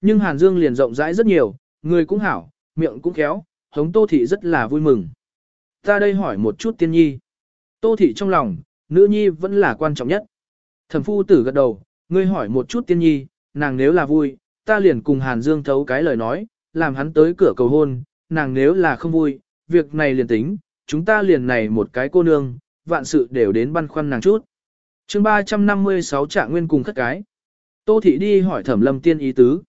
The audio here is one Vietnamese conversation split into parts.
Nhưng Hàn Dương liền rộng rãi rất nhiều, người cũng hảo, miệng cũng khéo, hống Tô Thị rất là vui mừng. Ta đây hỏi một chút tiên nhi. Tô Thị trong lòng, nữ nhi vẫn là quan trọng nhất. Thẩm phu tử gật đầu, ngươi hỏi một chút tiên nhi, nàng nếu là vui, ta liền cùng Hàn Dương thấu cái lời nói, làm hắn tới cửa cầu hôn, nàng nếu là không vui, việc này liền tính, chúng ta liền này một cái cô nương, vạn sự đều đến băn khoăn nàng chút. chương 356 trạng nguyên cùng khất cái. Tô Thị đi hỏi Thẩm Lâm Tiên ý tứ.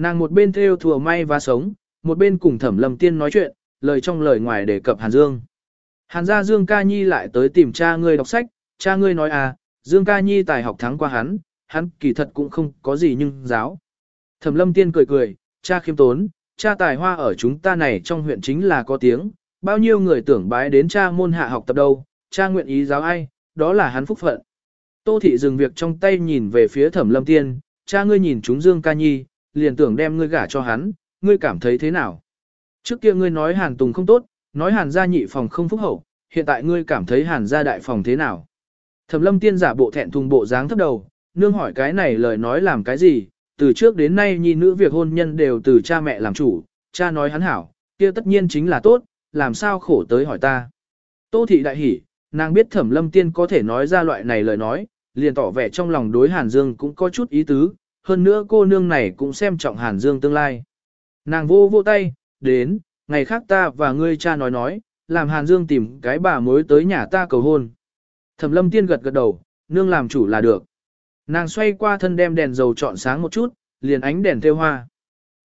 Nàng một bên theo thùa may và sống, một bên cùng Thẩm Lâm Tiên nói chuyện, lời trong lời ngoài đề cập Hàn Dương. Hàn gia Dương Ca Nhi lại tới tìm cha ngươi đọc sách, cha ngươi nói à, Dương Ca Nhi tài học thắng qua hắn, hắn kỳ thật cũng không có gì nhưng giáo. Thẩm Lâm Tiên cười cười, cha khiêm tốn, cha tài hoa ở chúng ta này trong huyện chính là có tiếng, bao nhiêu người tưởng bái đến cha môn hạ học tập đâu, cha nguyện ý giáo ai, đó là hắn phúc phận. Tô thị dừng việc trong tay nhìn về phía thẩm lâm tiên, cha ngươi nhìn chúng Dương ca nhi, liền tưởng đem ngươi gả cho hắn, ngươi cảm thấy thế nào? Trước kia ngươi nói hàn tùng không tốt, nói hàn gia nhị phòng không phúc hậu, hiện tại ngươi cảm thấy hàn gia đại phòng thế nào? Thẩm lâm tiên giả bộ thẹn thùng bộ dáng thấp đầu, nương hỏi cái này lời nói làm cái gì, từ trước đến nay nhi nữ việc hôn nhân đều từ cha mẹ làm chủ, cha nói hắn hảo, kia tất nhiên chính là tốt, làm sao khổ tới hỏi ta. Tô thị đại hỉ, nàng biết thẩm lâm tiên có thể nói ra loại này lời nói, liền tỏ vẻ trong lòng đối Hàn Dương cũng có chút ý tứ, hơn nữa cô nương này cũng xem trọng Hàn Dương tương lai. Nàng vô vô tay, đến, ngày khác ta và ngươi cha nói nói, làm Hàn Dương tìm cái bà mối tới nhà ta cầu hôn. Thẩm lâm tiên gật gật đầu, nương làm chủ là được. Nàng xoay qua thân đem đèn dầu chọn sáng một chút, liền ánh đèn theo hoa.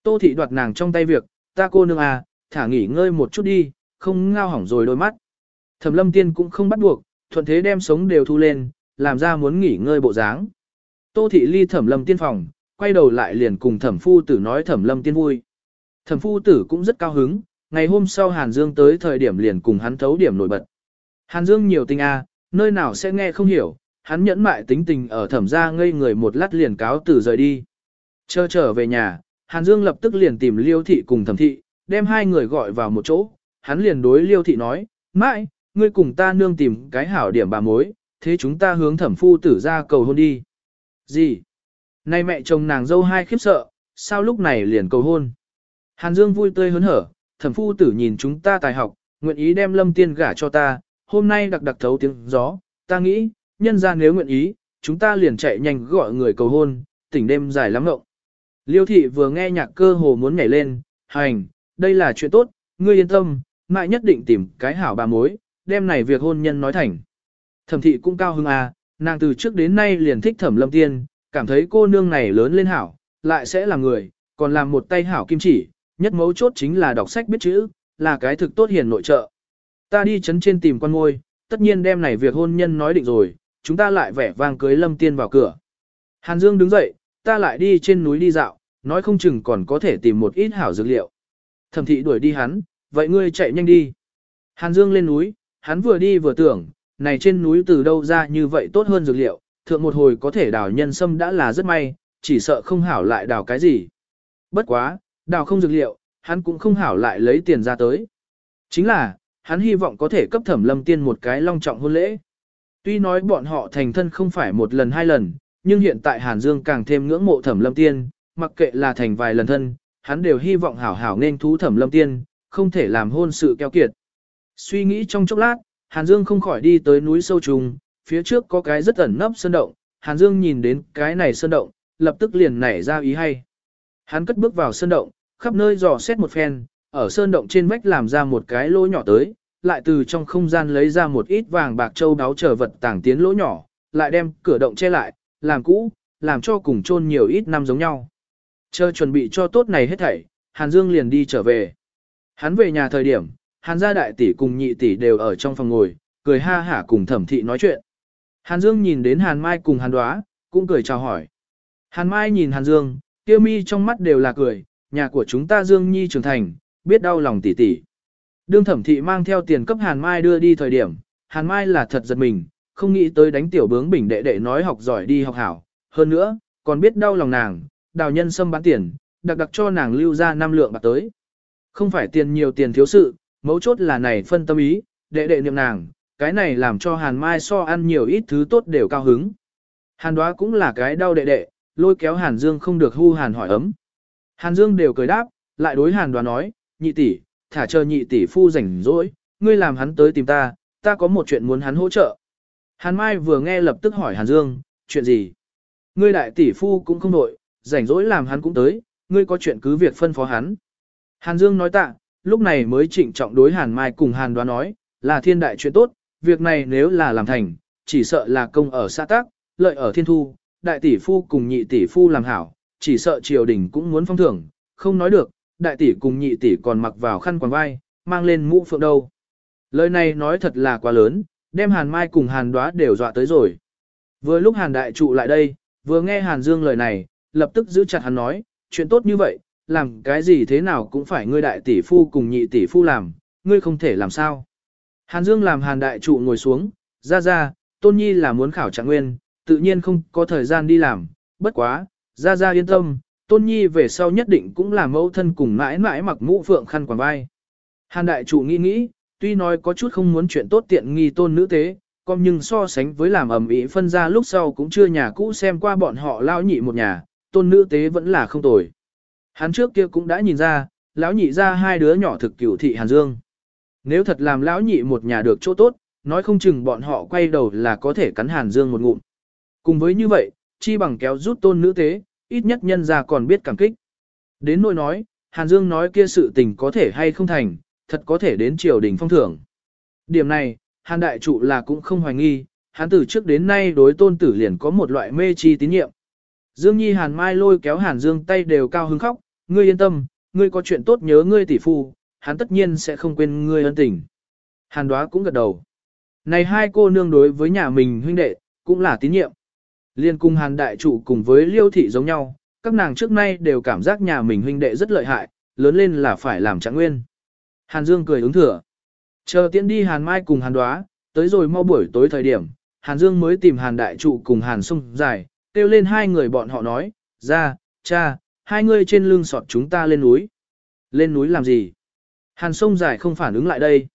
Tô thị đoạt nàng trong tay việc, ta cô nương à, thả nghỉ ngơi một chút đi, không ngao hỏng rồi đôi mắt. Thẩm lâm tiên cũng không bắt buộc, thuận thế đem sống đều thu lên, làm ra muốn nghỉ ngơi bộ dáng. Tô thị ly thẩm lâm tiên phòng, quay đầu lại liền cùng thẩm phu tử nói thẩm lâm tiên vui. Thẩm phu tử cũng rất cao hứng, ngày hôm sau Hàn Dương tới thời điểm liền cùng hắn thấu điểm nổi bật. Hàn Dương nhiều tình a, à, nơi nào sẽ nghe không hiểu, hắn nhẫn mại tính tình ở thẩm gia ngây người một lát liền cáo từ rời đi. Chờ trở về nhà, Hàn Dương lập tức liền tìm Liêu thị cùng thẩm thị, đem hai người gọi vào một chỗ, hắn liền đối Liêu thị nói, mãi, ngươi cùng ta nương tìm cái hảo điểm bà mối, thế chúng ta hướng thẩm phu tử ra cầu hôn đi. Gì? Nay mẹ chồng nàng dâu hai khiếp sợ, sao lúc này liền cầu hôn? Hàn Dương vui tươi hớn hở, thẩm phu tử nhìn chúng ta tài học, nguyện ý đem lâm tiên gả cho ta, hôm nay đặc đặc thấu tiếng gió, ta nghĩ, nhân ra nếu nguyện ý, chúng ta liền chạy nhanh gọi người cầu hôn, tỉnh đêm dài lắm ngộng. Liêu thị vừa nghe nhạc cơ hồ muốn nhảy lên, hành, đây là chuyện tốt, ngươi yên tâm, mãi nhất định tìm cái hảo bà mối, đem này việc hôn nhân nói thành. Thẩm thị cũng cao hưng à, nàng từ trước đến nay liền thích thẩm lâm tiên, cảm thấy cô nương này lớn lên hảo, lại sẽ là người, còn làm một tay hảo kim chỉ, nhất mấu chốt chính là đọc sách biết chữ, là cái thực tốt hiền nội trợ. Ta đi chấn trên tìm con ngôi, tất nhiên đem này việc hôn nhân nói định rồi, chúng ta lại vẻ vang cưới lâm tiên vào cửa. Hàn Dương đứng dậy, ta lại đi trên núi đi dạo, nói không chừng còn có thể tìm một ít hảo dược liệu. Thẩm thị đuổi đi hắn, vậy ngươi chạy nhanh đi. Hàn Dương lên núi, hắn vừa đi vừa tưởng, này trên núi từ đâu ra như vậy tốt hơn dược liệu, thượng một hồi có thể đào nhân sâm đã là rất may, chỉ sợ không hảo lại đào cái gì. Bất quá, đào không dược liệu, hắn cũng không hảo lại lấy tiền ra tới. Chính là, hắn hy vọng có thể cấp thẩm lâm tiên một cái long trọng hôn lễ. Tuy nói bọn họ thành thân không phải một lần hai lần, nhưng hiện tại Hàn Dương càng thêm ngưỡng mộ thẩm lâm tiên, mặc kệ là thành vài lần thân, hắn đều hy vọng hảo hảo nên thú thẩm lâm tiên, không thể làm hôn sự keo kiệt. Suy nghĩ trong chốc lát, Hàn Dương không khỏi đi tới núi sâu trùng, phía trước có cái rất ẩn nấp sơn động, Hàn Dương nhìn đến cái này sơn động, lập tức liền nảy ra ý hay. Hắn cất bước vào sơn động, khắp nơi dò xét một phen, ở sơn động trên vách làm ra một cái lỗ nhỏ tới, lại từ trong không gian lấy ra một ít vàng bạc châu đáo trở vật tàng tiến lỗ nhỏ, lại đem cửa động che lại, làm cũ, làm cho cùng chôn nhiều ít năm giống nhau. Chờ chuẩn bị cho tốt này hết thảy, Hàn Dương liền đi trở về. Hắn về nhà thời điểm, Hàn gia đại tỷ cùng nhị tỷ đều ở trong phòng ngồi, cười ha hả cùng thẩm thị nói chuyện. Hàn Dương nhìn đến Hàn Mai cùng Hàn Đoá, cũng cười chào hỏi. Hàn Mai nhìn Hàn Dương, tiêu mi trong mắt đều là cười, nhà của chúng ta Dương Nhi trưởng thành, biết đau lòng tỷ tỷ. Đương thẩm thị mang theo tiền cấp Hàn Mai đưa đi thời điểm, Hàn Mai là thật giật mình, không nghĩ tới đánh tiểu bướng bình đệ đệ nói học giỏi đi học hảo. Hơn nữa, còn biết đau lòng nàng, đào nhân xâm bán tiền, đặc đặc cho nàng lưu ra năm lượng bạc tới. Không phải tiền nhiều tiền thiếu sự, mấu chốt là này phân tâm ý, đệ đệ niệm nàng, cái này làm cho Hàn Mai so ăn nhiều ít thứ tốt đều cao hứng. Hàn đoá cũng là cái đau đệ đệ, lôi kéo Hàn Dương không được hu Hàn hỏi ấm. Hàn Dương đều cười đáp, lại đối Hàn đoá nói, nhị tỷ, thả chờ nhị tỷ phu rảnh rỗi, ngươi làm hắn tới tìm ta, ta có một chuyện muốn hắn hỗ trợ. Hàn Mai vừa nghe lập tức hỏi Hàn Dương, chuyện gì? Ngươi đại tỷ phu cũng không nội, rảnh rỗi làm hắn cũng tới, ngươi có chuyện cứ việc phân phó hắn. Hàn Dương nói tạ, lúc này mới trịnh trọng đối Hàn Mai cùng Hàn đoá nói, là thiên đại chuyện tốt, việc này nếu là làm thành, chỉ sợ là công ở xã tác, lợi ở thiên thu, đại tỷ phu cùng nhị tỷ phu làm hảo, chỉ sợ triều đình cũng muốn phong thưởng, không nói được, đại tỷ cùng nhị tỷ còn mặc vào khăn quàng vai, mang lên mũ phượng đâu. Lời này nói thật là quá lớn, đem Hàn Mai cùng Hàn Đóa đều dọa tới rồi. Vừa lúc Hàn Đại Trụ lại đây, vừa nghe Hàn Dương lời này, lập tức giữ chặt hắn nói, chuyện tốt như vậy, làm cái gì thế nào cũng phải ngươi đại tỷ phu cùng nhị tỷ phu làm, ngươi không thể làm sao. Hàn Dương làm Hàn Đại Trụ ngồi xuống, ra ra, Tôn Nhi là muốn khảo trạng nguyên, tự nhiên không có thời gian đi làm, bất quá, ra ra yên tâm, Tôn Nhi về sau nhất định cũng là mẫu thân cùng mãi mãi mặc mũ phượng khăn quàng vai. Hàn Đại Trụ nghĩ nghĩ, tuy nói có chút không muốn chuyện tốt tiện nghi tôn nữ tế, còn nhưng so sánh với làm ẩm ý phân ra lúc sau cũng chưa nhà cũ xem qua bọn họ lao nhị một nhà, tôn nữ tế vẫn là không tồi. Hắn trước kia cũng đã nhìn ra, lão nhị ra hai đứa nhỏ thực cửu thị Hàn Dương. Nếu thật làm lão nhị một nhà được chỗ tốt, nói không chừng bọn họ quay đầu là có thể cắn Hàn Dương một ngụm. Cùng với như vậy, chi bằng kéo rút tôn nữ tế, ít nhất nhân ra còn biết cảm kích. Đến nỗi nói, Hàn Dương nói kia sự tình có thể hay không thành, thật có thể đến triều đình phong thưởng. Điểm này, Hàn Đại Trụ là cũng không hoài nghi, hắn từ trước đến nay đối tôn tử liền có một loại mê chi tín nhiệm. Dương Nhi Hàn Mai lôi kéo Hàn Dương tay đều cao hứng khóc, ngươi yên tâm, ngươi có chuyện tốt nhớ ngươi tỷ phu, hắn tất nhiên sẽ không quên ngươi ân tình. Hàn Đoá cũng gật đầu. Này hai cô nương đối với nhà mình huynh đệ, cũng là tín nhiệm. Liên cung Hàn Đại Trụ cùng với Liêu Thị giống nhau, các nàng trước nay đều cảm giác nhà mình huynh đệ rất lợi hại, lớn lên là phải làm trạng nguyên. Hàn Dương cười ứng thừa. Chờ tiễn đi Hàn Mai cùng Hàn Đoá, tới rồi mau buổi tối thời điểm, Hàn Dương mới tìm Hàn Đại Trụ cùng Hàn sung Dài, kêu lên hai người bọn họ nói, ra, cha, hai người trên lưng sọt chúng ta lên núi. Lên núi làm gì? Hàn Sông Dài không phản ứng lại đây.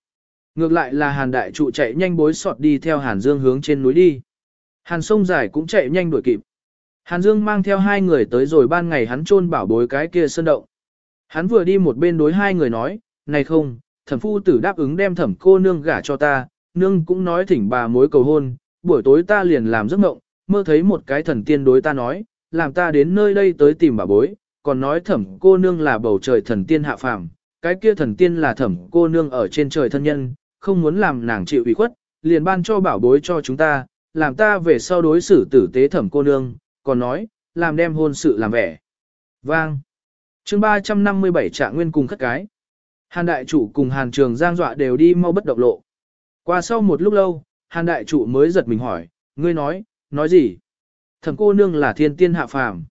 Ngược lại là Hàn Đại Trụ chạy nhanh bối sọt đi theo Hàn Dương hướng trên núi đi. Hàn Sông Dài cũng chạy nhanh đuổi kịp. Hàn Dương mang theo hai người tới rồi ban ngày hắn chôn bảo bối cái kia sơn động. Hắn vừa đi một bên đối hai người nói, này không, thẩm phu tử đáp ứng đem thẩm cô nương gả cho ta, nương cũng nói thỉnh bà mối cầu hôn, buổi tối ta liền làm giấc mộng, mơ thấy một cái thần tiên đối ta nói, làm ta đến nơi đây tới tìm bà bối, còn nói thẩm cô nương là bầu trời thần tiên hạ phàm, cái kia thần tiên là thẩm cô nương ở trên trời thân nhân, không muốn làm nàng chịu ủy khuất, liền ban cho bảo bối cho chúng ta, làm ta về sau đối xử tử tế thẩm cô nương, còn nói, làm đem hôn sự làm vẻ. Vang. chương 357 trạng nguyên cùng khất cái. Hàn đại chủ cùng hàn trường giang dọa đều đi mau bất động lộ. Qua sau một lúc lâu, hàn đại chủ mới giật mình hỏi, ngươi nói, nói gì? Thẩm cô nương là thiên tiên hạ phàm.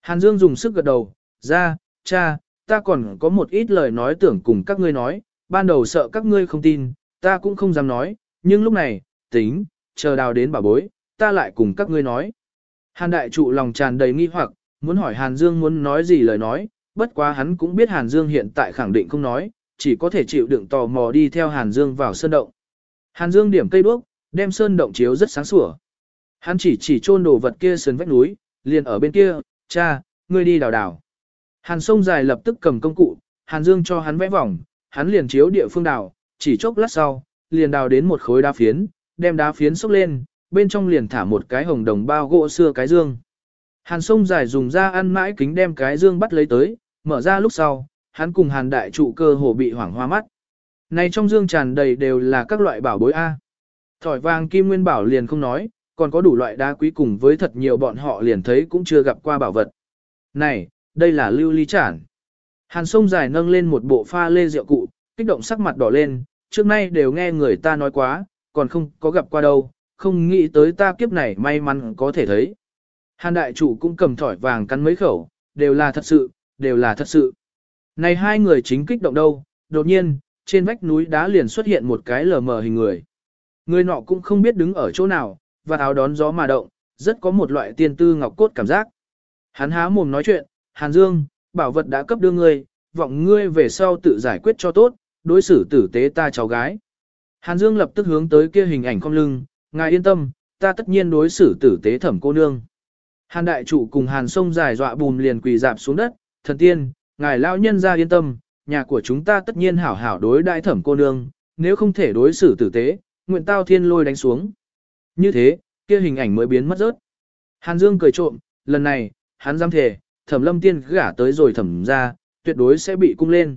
Hàn Dương dùng sức gật đầu, ra, cha, ta còn có một ít lời nói tưởng cùng các ngươi nói, ban đầu sợ các ngươi không tin, ta cũng không dám nói, nhưng lúc này, tính, chờ đào đến bà bối, ta lại cùng các ngươi nói. Hàn đại trụ lòng tràn đầy nghi hoặc, muốn hỏi Hàn Dương muốn nói gì lời nói, bất quá hắn cũng biết Hàn Dương hiện tại khẳng định không nói, chỉ có thể chịu đựng tò mò đi theo Hàn Dương vào sơn động. Hàn Dương điểm cây đuốc, đem sơn động chiếu rất sáng sủa. Hắn chỉ chỉ chôn đồ vật kia sườn vách núi, liền ở bên kia, cha, ngươi đi đào đào. Hàn sông dài lập tức cầm công cụ, Hàn Dương cho hắn vẽ vòng, hắn liền chiếu địa phương đào, chỉ chốc lát sau, liền đào đến một khối đá phiến, đem đá phiến xúc lên, bên trong liền thả một cái hồng đồng bao gỗ xưa cái dương. Hàn sông dài dùng ra ăn mãi kính đem cái dương bắt lấy tới, mở ra lúc sau, hắn cùng hàn đại trụ cơ hồ bị hoảng hoa mắt. Này trong dương tràn đầy đều là các loại bảo bối A. Thỏi vàng kim nguyên bảo liền không nói, còn có đủ loại đá quý cùng với thật nhiều bọn họ liền thấy cũng chưa gặp qua bảo vật. Này, đây là lưu ly chản. Hàn sông dài nâng lên một bộ pha lê rượu cụ, kích động sắc mặt đỏ lên, trước nay đều nghe người ta nói quá, còn không có gặp qua đâu, không nghĩ tới ta kiếp này may mắn có thể thấy. Hàn đại chủ cũng cầm thỏi vàng cắn mấy khẩu, đều là thật sự, đều là thật sự. Này hai người chính kích động đâu, đột nhiên, trên vách núi đá liền xuất hiện một cái lờ mờ hình người. Người nọ cũng không biết đứng ở chỗ nào, và áo đón gió mà động, rất có một loại tiên tư ngọc cốt cảm giác. Hắn há mồm nói chuyện, Hàn Dương, bảo vật đã cấp đưa ngươi, vọng ngươi về sau tự giải quyết cho tốt, đối xử tử tế ta cháu gái. Hàn Dương lập tức hướng tới kia hình ảnh con lưng, ngài yên tâm, ta tất nhiên đối xử tử tế thẩm cô nương. Hàn đại chủ cùng Hàn sông dài dọa bùm liền quỳ dạp xuống đất, thần tiên, ngài lão nhân ra yên tâm, nhà của chúng ta tất nhiên hảo hảo đối đại thẩm cô nương, nếu không thể đối xử tử tế, nguyện tao thiên lôi đánh xuống. Như thế, kia hình ảnh mới biến mất rớt. Hàn Dương cười trộm, lần này, hắn dám thề, thẩm lâm tiên gả tới rồi thẩm ra, tuyệt đối sẽ bị cung lên.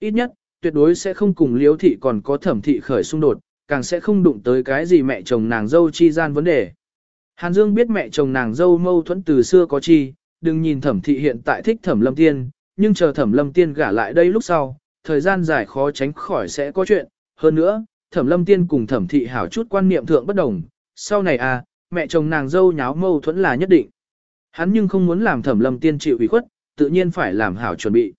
Ít nhất, tuyệt đối sẽ không cùng liếu thị còn có thẩm thị khởi xung đột, càng sẽ không đụng tới cái gì mẹ chồng nàng dâu chi gian vấn đề. Hàn Dương biết mẹ chồng nàng dâu mâu thuẫn từ xưa có chi, đừng nhìn thẩm thị hiện tại thích thẩm lâm tiên, nhưng chờ thẩm lâm tiên gả lại đây lúc sau, thời gian dài khó tránh khỏi sẽ có chuyện. Hơn nữa, thẩm lâm tiên cùng thẩm thị hảo chút quan niệm thượng bất đồng, sau này à, mẹ chồng nàng dâu nháo mâu thuẫn là nhất định. Hắn nhưng không muốn làm thẩm lâm tiên chịu ủy khuất, tự nhiên phải làm hảo chuẩn bị.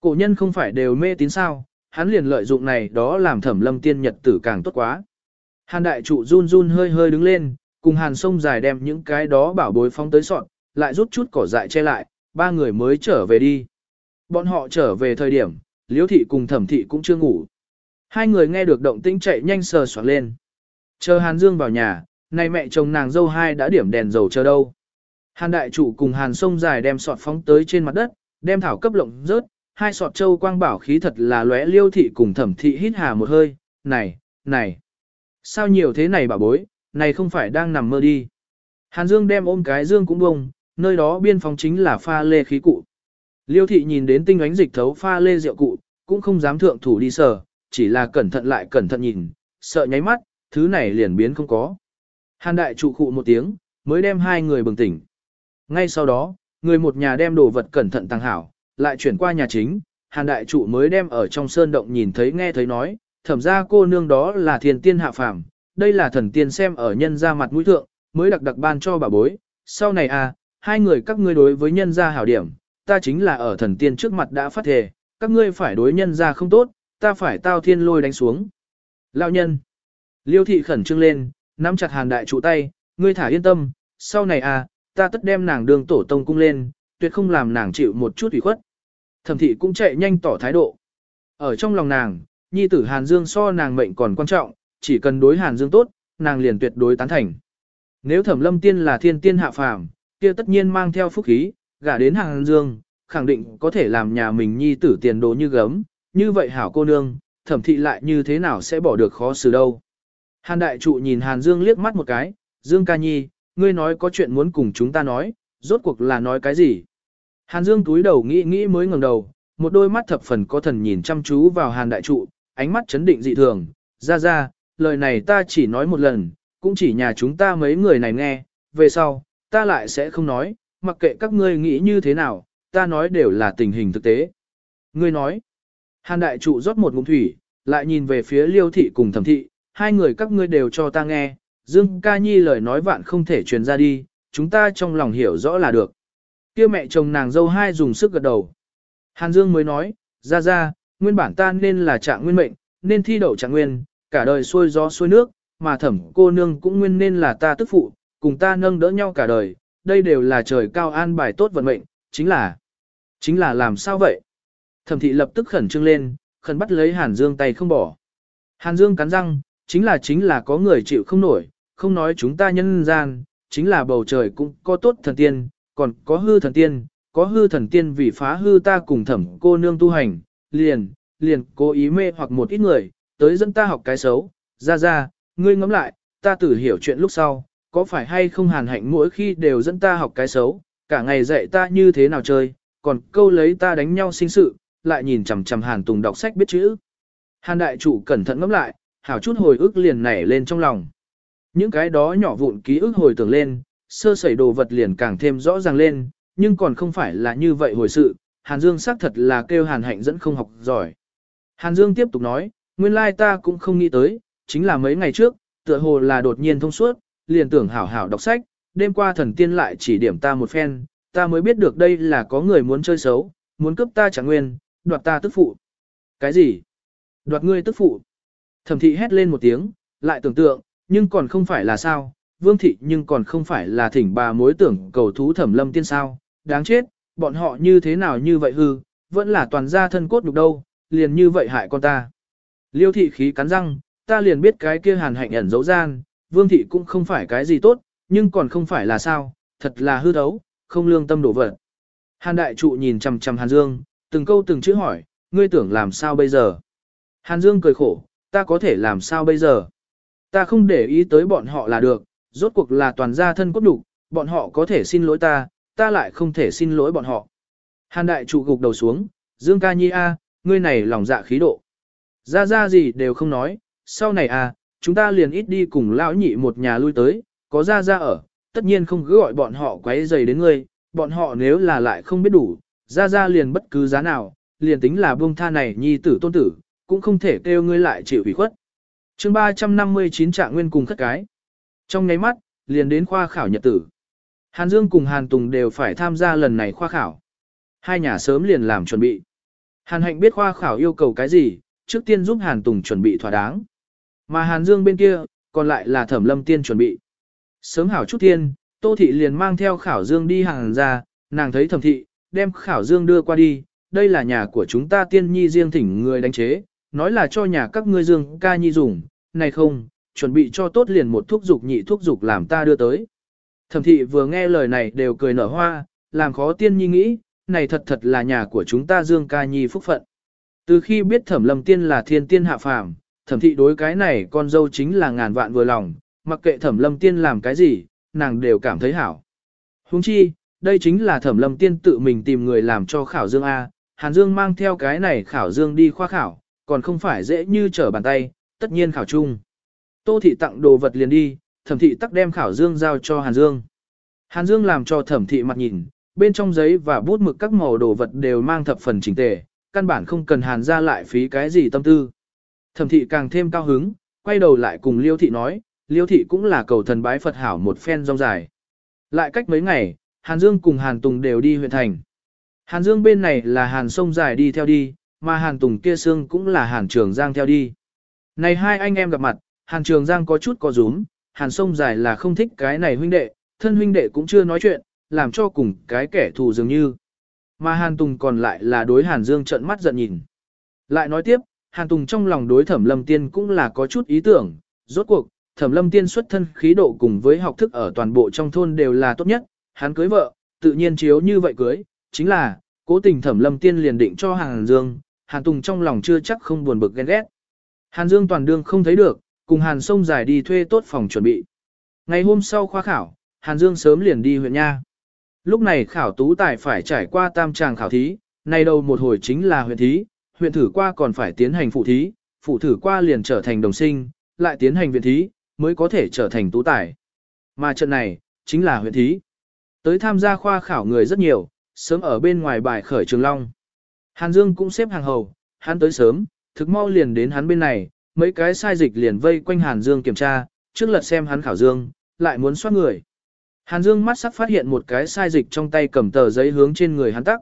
Cổ nhân không phải đều mê tín sao, hắn liền lợi dụng này đó làm thẩm lâm tiên nhật tử càng tốt quá. Hàn đại trụ run run hơi hơi đứng lên, cùng hàn sông dài đem những cái đó bảo bối phóng tới sọn, lại rút chút cỏ dại che lại, ba người mới trở về đi. Bọn họ trở về thời điểm, liễu thị cùng thẩm thị cũng chưa ngủ. Hai người nghe được động tĩnh chạy nhanh sờ soạn lên. Chờ hàn dương vào nhà, nay mẹ chồng nàng dâu hai đã điểm đèn dầu chờ đâu. Hàn đại chủ cùng hàn sông dài đem sọt phóng tới trên mặt đất, đem thảo cấp lộng rớt, hai sọt châu quang bảo khí thật là lóe liêu thị cùng thẩm thị hít hà một hơi, này, này, sao nhiều thế này bà bối, này không phải đang nằm mơ đi. Hàn Dương đem ôm cái dương cũng bông, nơi đó biên phòng chính là pha lê khí cụ. Liêu thị nhìn đến tinh ánh dịch thấu pha lê rượu cụ, cũng không dám thượng thủ đi sờ, chỉ là cẩn thận lại cẩn thận nhìn, sợ nháy mắt, thứ này liền biến không có. Hàn đại trụ cụ một tiếng, mới đem hai người bừng tỉnh. Ngay sau đó, người một nhà đem đồ vật cẩn thận tàng hảo, lại chuyển qua nhà chính, hàn đại trụ mới đem ở trong sơn động nhìn thấy nghe thấy nói, thẩm ra cô nương đó là thiền tiên hạ phàm, đây là thần tiên xem ở nhân ra mặt mũi thượng, mới đặc đặc ban cho bà bối, sau này à, hai người các ngươi đối với nhân gia hảo điểm, ta chính là ở thần tiên trước mặt đã phát thề, các ngươi phải đối nhân gia không tốt, ta phải tao thiên lôi đánh xuống. Lão nhân, liêu thị khẩn trương lên, nắm chặt hàn đại trụ tay, ngươi thả yên tâm, sau này à, ta tất đem nàng đường tổ tông cung lên, tuyệt không làm nàng chịu một chút ủy khuất. Thẩm thị cũng chạy nhanh tỏ thái độ. Ở trong lòng nàng, nhi tử Hàn Dương so nàng mệnh còn quan trọng, chỉ cần đối Hàn Dương tốt, nàng liền tuyệt đối tán thành. Nếu Thẩm Lâm Tiên là thiên tiên hạ phàm, kia tất nhiên mang theo phúc khí, gả đến Hàn Dương, khẳng định có thể làm nhà mình nhi tử tiền đồ như gấm, như vậy hảo cô nương, thẩm thị lại như thế nào sẽ bỏ được khó xử đâu. Hàn đại trụ nhìn Hàn Dương liếc mắt một cái, Dương ca nhi, ngươi nói có chuyện muốn cùng chúng ta nói, rốt cuộc là nói cái gì? Hàn Dương túi đầu nghĩ nghĩ mới ngẩng đầu, một đôi mắt thập phần có thần nhìn chăm chú vào Hàn đại trụ, ánh mắt chấn định dị thường, ra ra, lời này ta chỉ nói một lần, cũng chỉ nhà chúng ta mấy người này nghe, về sau, ta lại sẽ không nói, mặc kệ các ngươi nghĩ như thế nào, ta nói đều là tình hình thực tế. Ngươi nói, Hàn đại trụ rót một ngụm thủy, lại nhìn về phía liêu thị cùng thẩm thị, hai người các ngươi đều cho ta nghe, Dương ca nhi lời nói vạn không thể truyền ra đi, chúng ta trong lòng hiểu rõ là được. Kia mẹ chồng nàng dâu hai dùng sức gật đầu. Hàn Dương mới nói, ra ra, nguyên bản ta nên là trạng nguyên mệnh, nên thi đậu trạng nguyên, cả đời xuôi gió xuôi nước, mà thẩm cô nương cũng nguyên nên là ta tức phụ, cùng ta nâng đỡ nhau cả đời, đây đều là trời cao an bài tốt vận mệnh, chính là, chính là làm sao vậy? Thẩm thị lập tức khẩn trương lên, khẩn bắt lấy Hàn Dương tay không bỏ. Hàn Dương cắn răng, chính là chính là có người chịu không nổi, không nói chúng ta nhân gian, chính là bầu trời cũng có tốt thần tiên, còn có hư thần tiên, có hư thần tiên vì phá hư ta cùng thẩm cô nương tu hành, liền, liền cố ý mê hoặc một ít người, tới dẫn ta học cái xấu, ra ra, ngươi ngẫm lại, ta tử hiểu chuyện lúc sau, có phải hay không hàn hạnh mỗi khi đều dẫn ta học cái xấu, cả ngày dạy ta như thế nào chơi, còn câu lấy ta đánh nhau sinh sự, lại nhìn chằm chằm hàn tùng đọc sách biết chữ. Hàn đại chủ cẩn thận ngẫm lại, hảo chút hồi ức liền nảy lên trong lòng. Những cái đó nhỏ vụn ký ức hồi tưởng lên, sơ sẩy đồ vật liền càng thêm rõ ràng lên, nhưng còn không phải là như vậy hồi sự, Hàn Dương xác thật là kêu Hàn Hạnh dẫn không học giỏi. Hàn Dương tiếp tục nói, nguyên lai ta cũng không nghĩ tới, chính là mấy ngày trước, tựa hồ là đột nhiên thông suốt, liền tưởng hảo hảo đọc sách, đêm qua thần tiên lại chỉ điểm ta một phen, ta mới biết được đây là có người muốn chơi xấu, muốn cướp ta chẳng nguyên, đoạt ta tức phụ. Cái gì? Đoạt ngươi tức phụ? Thẩm thị hét lên một tiếng, lại tưởng tượng, nhưng còn không phải là sao, vương thị nhưng còn không phải là thỉnh bà mối tưởng cầu thú thẩm lâm tiên sao, đáng chết, bọn họ như thế nào như vậy hư, vẫn là toàn gia thân cốt nhục đâu, liền như vậy hại con ta. Liêu thị khí cắn răng, ta liền biết cái kia hàn hạnh ẩn dấu gian, vương thị cũng không phải cái gì tốt, nhưng còn không phải là sao, thật là hư thấu, không lương tâm đổ vật. Hàn đại trụ nhìn chằm chằm Hàn Dương, từng câu từng chữ hỏi, ngươi tưởng làm sao bây giờ? Hàn Dương cười khổ, ta có thể làm sao bây giờ? Ta không để ý tới bọn họ là được, rốt cuộc là toàn gia thân cốt đủ, bọn họ có thể xin lỗi ta, ta lại không thể xin lỗi bọn họ. Hàn đại trụ gục đầu xuống, Dương ca nhi a, ngươi này lòng dạ khí độ. Ra ra gì đều không nói, sau này a, chúng ta liền ít đi cùng lão nhị một nhà lui tới, có ra ra ở, tất nhiên không cứ gọi bọn họ quấy rầy đến ngươi, bọn họ nếu là lại không biết đủ, ra ra liền bất cứ giá nào, liền tính là buông tha này nhi tử tôn tử, cũng không thể kêu ngươi lại chịu ủy khuất. chương 359 trạng nguyên cùng khất cái. Trong nháy mắt, liền đến khoa khảo nhật tử. Hàn Dương cùng Hàn Tùng đều phải tham gia lần này khoa khảo. Hai nhà sớm liền làm chuẩn bị. Hàn Hạnh biết khoa khảo yêu cầu cái gì, trước tiên giúp Hàn Tùng chuẩn bị thỏa đáng. Mà Hàn Dương bên kia, còn lại là Thẩm Lâm Tiên chuẩn bị. Sớm hảo chút tiên, Tô Thị liền mang theo Khảo Dương đi hàng ra, nàng thấy Thẩm Thị, đem Khảo Dương đưa qua đi, đây là nhà của chúng ta tiên nhi riêng thỉnh người đánh chế, nói là cho nhà các ngươi Dương ca nhi dùng, này không, chuẩn bị cho tốt liền một thuốc dục nhị thuốc dục làm ta đưa tới. Thẩm thị vừa nghe lời này đều cười nở hoa, làm khó tiên nhi nghĩ, này thật thật là nhà của chúng ta Dương ca nhi phúc phận. Từ khi biết thẩm lâm tiên là thiên tiên hạ phàm, thẩm thị đối cái này con dâu chính là ngàn vạn vừa lòng, mặc kệ thẩm lâm tiên làm cái gì, nàng đều cảm thấy hảo. Huống chi, đây chính là thẩm lâm tiên tự mình tìm người làm cho khảo dương A, Hàn Dương mang theo cái này khảo dương đi khoa khảo, còn không phải dễ như trở bàn tay, tất nhiên khảo chung. Tô thị tặng đồ vật liền đi, thẩm thị tắc đem khảo dương giao cho Hàn Dương. Hàn Dương làm cho thẩm thị mặt nhìn, bên trong giấy và bút mực các màu đồ vật đều mang thập phần chỉnh tề, căn bản không cần Hàn ra lại phí cái gì tâm tư. Thẩm thị càng thêm cao hứng, quay đầu lại cùng Liêu thị nói, Liêu thị cũng là cầu thần bái Phật hảo một phen rong dài. Lại cách mấy ngày, Hàn Dương cùng Hàn Tùng đều đi huyện thành. Hàn Dương bên này là Hàn sông dài đi theo đi, mà Hàn Tùng kia xương cũng là Hàn Trường Giang theo đi. Này hai anh em gặp mặt, Hàn Trường Giang có chút có rúm, Hàn sông dài là không thích cái này huynh đệ, thân huynh đệ cũng chưa nói chuyện, làm cho cùng cái kẻ thù dường như. Mà Hàn Tùng còn lại là đối Hàn Dương trợn mắt giận nhìn. Lại nói tiếp, Hàn Tùng trong lòng đối Thẩm Lâm Tiên cũng là có chút ý tưởng, rốt cuộc, Thẩm Lâm Tiên xuất thân khí độ cùng với học thức ở toàn bộ trong thôn đều là tốt nhất, hắn cưới vợ, tự nhiên chiếu như vậy cưới, chính là, cố tình Thẩm Lâm Tiên liền định cho Hàn Dương, Hàn Tùng trong lòng chưa chắc không buồn bực ghen ghét. Hàn Dương toàn đương không thấy được, cùng Hàn Sông dài đi thuê tốt phòng chuẩn bị. Ngày hôm sau khoa khảo, Hàn Dương sớm liền đi huyện nha. Lúc này khảo tú tài phải trải qua tam tràng khảo thí, nay đầu một hồi chính là huyện thí, huyện thử qua còn phải tiến hành phụ thí, phụ thử qua liền trở thành đồng sinh, lại tiến hành viện thí, mới có thể trở thành tú tài. Mà trận này, chính là huyện thí. Tới tham gia khoa khảo người rất nhiều, sớm ở bên ngoài bài khởi trường long. Hàn Dương cũng xếp hàng hầu, hắn tới sớm, thực mau liền đến hắn bên này, mấy cái sai dịch liền vây quanh Hàn Dương kiểm tra, trước lật xem hắn khảo Dương, lại muốn soát người. Hàn Dương mắt sắc phát hiện một cái sai dịch trong tay cầm tờ giấy hướng trên người hắn tắc.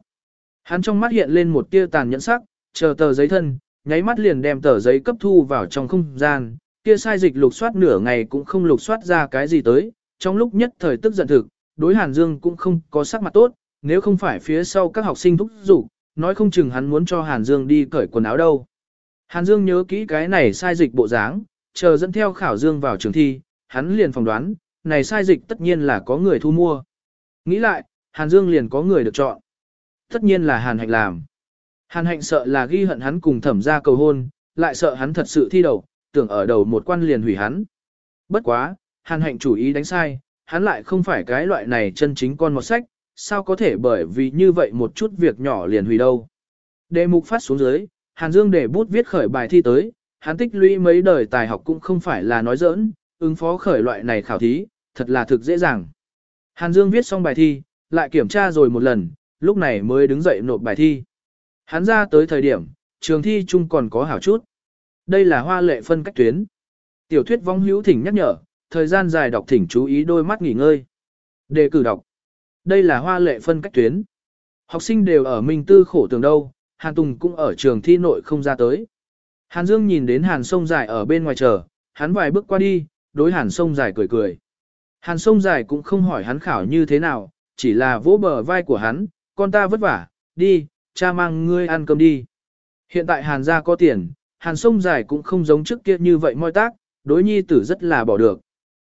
Hắn trong mắt hiện lên một tia tàn nhẫn sắc, chờ tờ giấy thân, nháy mắt liền đem tờ giấy cấp thu vào trong không gian, kia sai dịch lục soát nửa ngày cũng không lục soát ra cái gì tới, trong lúc nhất thời tức giận thực, đối Hàn Dương cũng không có sắc mặt tốt, nếu không phải phía sau các học sinh thúc giục, nói không chừng hắn muốn cho Hàn Dương đi cởi quần áo đâu. Hàn Dương nhớ kỹ cái này sai dịch bộ dáng, chờ dẫn theo khảo Dương vào trường thi, hắn liền phỏng đoán, này sai dịch tất nhiên là có người thu mua. Nghĩ lại, Hàn Dương liền có người được chọn. Tất nhiên là Hàn Hạnh làm. Hàn Hạnh sợ là ghi hận hắn cùng thẩm ra cầu hôn, lại sợ hắn thật sự thi đầu, tưởng ở đầu một quan liền hủy hắn. Bất quá, Hàn Hạnh chủ ý đánh sai, hắn lại không phải cái loại này chân chính con một sách, sao có thể bởi vì như vậy một chút việc nhỏ liền hủy đâu. Đề mục phát xuống dưới, Hàn Dương để bút viết khởi bài thi tới, hắn tích lũy mấy đời tài học cũng không phải là nói giỡn, ứng phó khởi loại này khảo thí, thật là thực dễ dàng. Hàn Dương viết xong bài thi, lại kiểm tra rồi một lần, lúc này mới đứng dậy nộp bài thi. Hắn ra tới thời điểm, trường thi chung còn có hảo chút. Đây là hoa lệ phân cách tuyến. Tiểu thuyết vong hữu thỉnh nhắc nhở, thời gian dài đọc thỉnh chú ý đôi mắt nghỉ ngơi. Đề cử đọc. Đây là hoa lệ phân cách tuyến. Học sinh đều ở Minh Tư khổ tường đâu, Hàn Tùng cũng ở trường thi nội không ra tới. Hàn Dương nhìn đến Hàn sông dài ở bên ngoài chờ, hắn vài bước qua đi, đối Hàn sông dài cười cười. Hàn sông dài cũng không hỏi hắn khảo như thế nào, chỉ là vỗ bờ vai của hắn, con ta vất vả, đi, cha mang ngươi ăn cơm đi. Hiện tại Hàn gia có tiền, Hàn sông dài cũng không giống trước kia như vậy moi tác, đối nhi tử rất là bỏ được.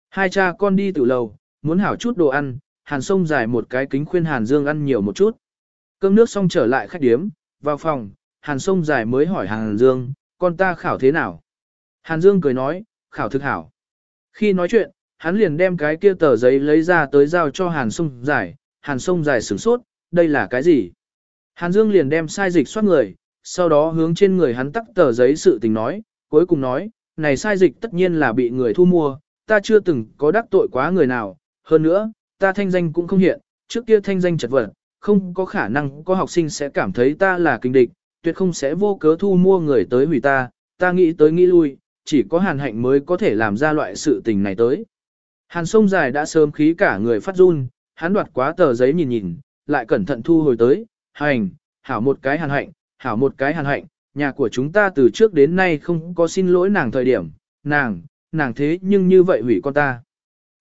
Hai cha con đi từ lầu, muốn hảo chút đồ ăn, Hàn sông dài một cái kính khuyên Hàn Dương ăn nhiều một chút. Cơm nước xong trở lại khách điếm, vào phòng, Hàn Sông dài mới hỏi Hàn Dương, con ta khảo thế nào? Hàn Dương cười nói, khảo thực hảo. Khi nói chuyện, hắn liền đem cái kia tờ giấy lấy ra tới giao cho Hàn Sông dài, Hàn Sông dài sửng sốt, đây là cái gì? Hàn Dương liền đem sai dịch soát người, sau đó hướng trên người hắn tắc tờ giấy sự tình nói, cuối cùng nói, này sai dịch tất nhiên là bị người thu mua, ta chưa từng có đắc tội quá người nào, hơn nữa, ta thanh danh cũng không hiện, trước kia thanh danh chật vật, không có khả năng có học sinh sẽ cảm thấy ta là kinh địch, tuyệt không sẽ vô cớ thu mua người tới hủy ta, ta nghĩ tới nghĩ lui, chỉ có hàn hạnh mới có thể làm ra loại sự tình này tới. Hàn sông dài đã sớm khí cả người phát run, hắn đoạt quá tờ giấy nhìn nhìn, lại cẩn thận thu hồi tới, hành, hảo một cái hàn hạnh, hảo một cái hàn hạnh, nhà của chúng ta từ trước đến nay không có xin lỗi nàng thời điểm, nàng, nàng thế nhưng như vậy hủy con ta.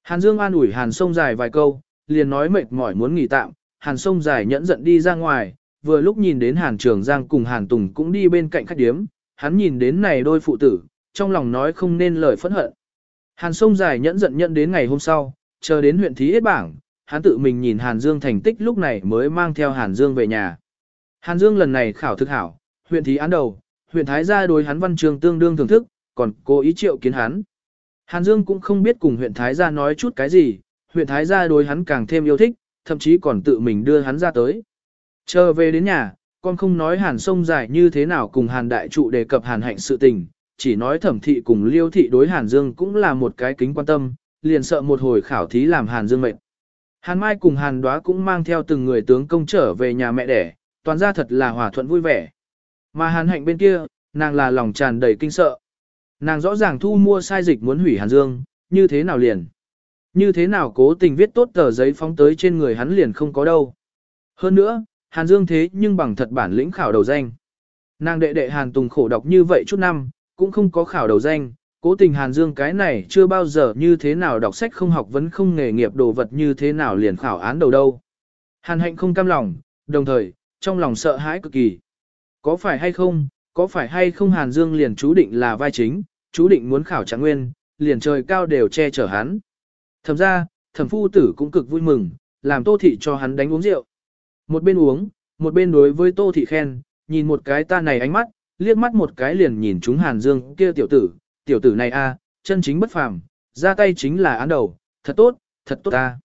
Hàn Dương an ủi Hàn sông dài vài câu, liền nói mệt mỏi muốn nghỉ tạm, Hàn sông dài nhẫn giận đi ra ngoài, vừa lúc nhìn đến Hàn Trường Giang cùng Hàn Tùng cũng đi bên cạnh khách điếm, hắn nhìn đến này đôi phụ tử, trong lòng nói không nên lời phẫn hận. Hàn sông dài nhẫn giận nhận đến ngày hôm sau, chờ đến huyện thí hết bảng, hắn tự mình nhìn Hàn Dương thành tích lúc này mới mang theo Hàn Dương về nhà. Hàn Dương lần này khảo thực hảo, huyện thí án đầu, huyện Thái gia đối hắn văn trường tương đương thưởng thức, còn cố ý triệu kiến hắn. Hàn Dương cũng không biết cùng huyện Thái gia nói chút cái gì, huyện Thái gia đối hắn càng thêm yêu thích, thậm chí còn tự mình đưa hắn ra tới. Chờ về đến nhà, con không nói Hàn sông dài như thế nào cùng Hàn đại trụ đề cập Hàn hạnh sự tình, chỉ nói thẩm thị cùng liêu thị đối Hàn Dương cũng là một cái kính quan tâm, liền sợ một hồi khảo thí làm Hàn Dương mệt. Hàn Mai cùng Hàn Đóa cũng mang theo từng người tướng công trở về nhà mẹ đẻ, toàn ra thật là hòa thuận vui vẻ. Mà Hàn Hạnh bên kia, nàng là lòng tràn đầy kinh sợ. Nàng rõ ràng thu mua sai dịch muốn hủy Hàn Dương, như thế nào liền? Như thế nào cố tình viết tốt tờ giấy phóng tới trên người hắn liền không có đâu. Hơn nữa, Hàn Dương thế nhưng bằng thật bản lĩnh khảo đầu danh. Nàng đệ đệ Hàn Tùng khổ đọc như vậy chút năm, cũng không có khảo đầu danh, cố tình Hàn Dương cái này chưa bao giờ như thế nào đọc sách không học vẫn không nghề nghiệp đồ vật như thế nào liền khảo án đầu đâu. Hàn hạnh không cam lòng, đồng thời, trong lòng sợ hãi cực kỳ. Có phải hay không, có phải hay không Hàn Dương liền chú định là vai chính, chú định muốn khảo trạng nguyên, liền trời cao đều che chở hắn. Thầm ra, thẩm phu tử cũng cực vui mừng, làm tô thị cho hắn đánh uống rượu. Một bên uống, một bên đối với tô thị khen, nhìn một cái ta này ánh mắt, liếc mắt một cái liền nhìn chúng Hàn Dương kia tiểu tử, tiểu tử này a, chân chính bất phàm, ra tay chính là án đầu, thật tốt, thật tốt ta.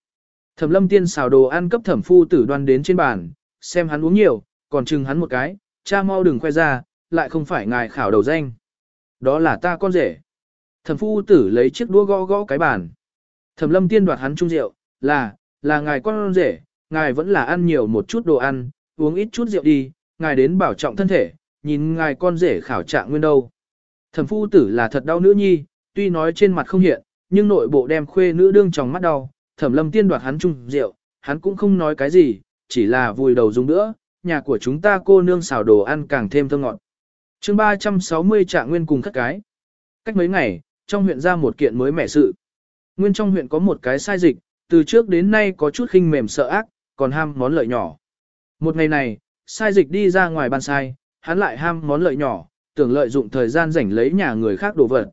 Thẩm lâm tiên xào đồ ăn cấp thẩm phu tử đoan đến trên bàn, xem hắn uống nhiều, còn chừng hắn một cái, cha mau đừng khoe ra, lại không phải ngài khảo đầu danh. Đó là ta con rể. Thẩm phu tử lấy chiếc đũa gõ gõ cái bàn. Thẩm lâm tiên đoạt hắn chung rượu, là, là ngài con rể, ngài vẫn là ăn nhiều một chút đồ ăn, uống ít chút rượu đi, ngài đến bảo trọng thân thể, nhìn ngài con rể khảo trạng nguyên đâu. Thẩm phu tử là thật đau nữ nhi, tuy nói trên mặt không hiện, nhưng nội bộ đem khuê nữ đương trong mắt đau, thẩm lâm tiên đoạt hắn chung rượu, hắn cũng không nói cái gì, chỉ là vùi đầu dùng nữa, nhà của chúng ta cô nương xào đồ ăn càng thêm thơm ngọt chương 360 trạng nguyên cùng khất cái. Cách mấy ngày, trong huyện ra một kiện mới mẻ sự. Nguyên trong huyện có một cái sai dịch, từ trước đến nay có chút khinh mềm sợ ác, còn ham món lợi nhỏ. Một ngày này, sai dịch đi ra ngoài ban sai, hắn lại ham món lợi nhỏ, tưởng lợi dụng thời gian rảnh lấy nhà người khác đồ vật.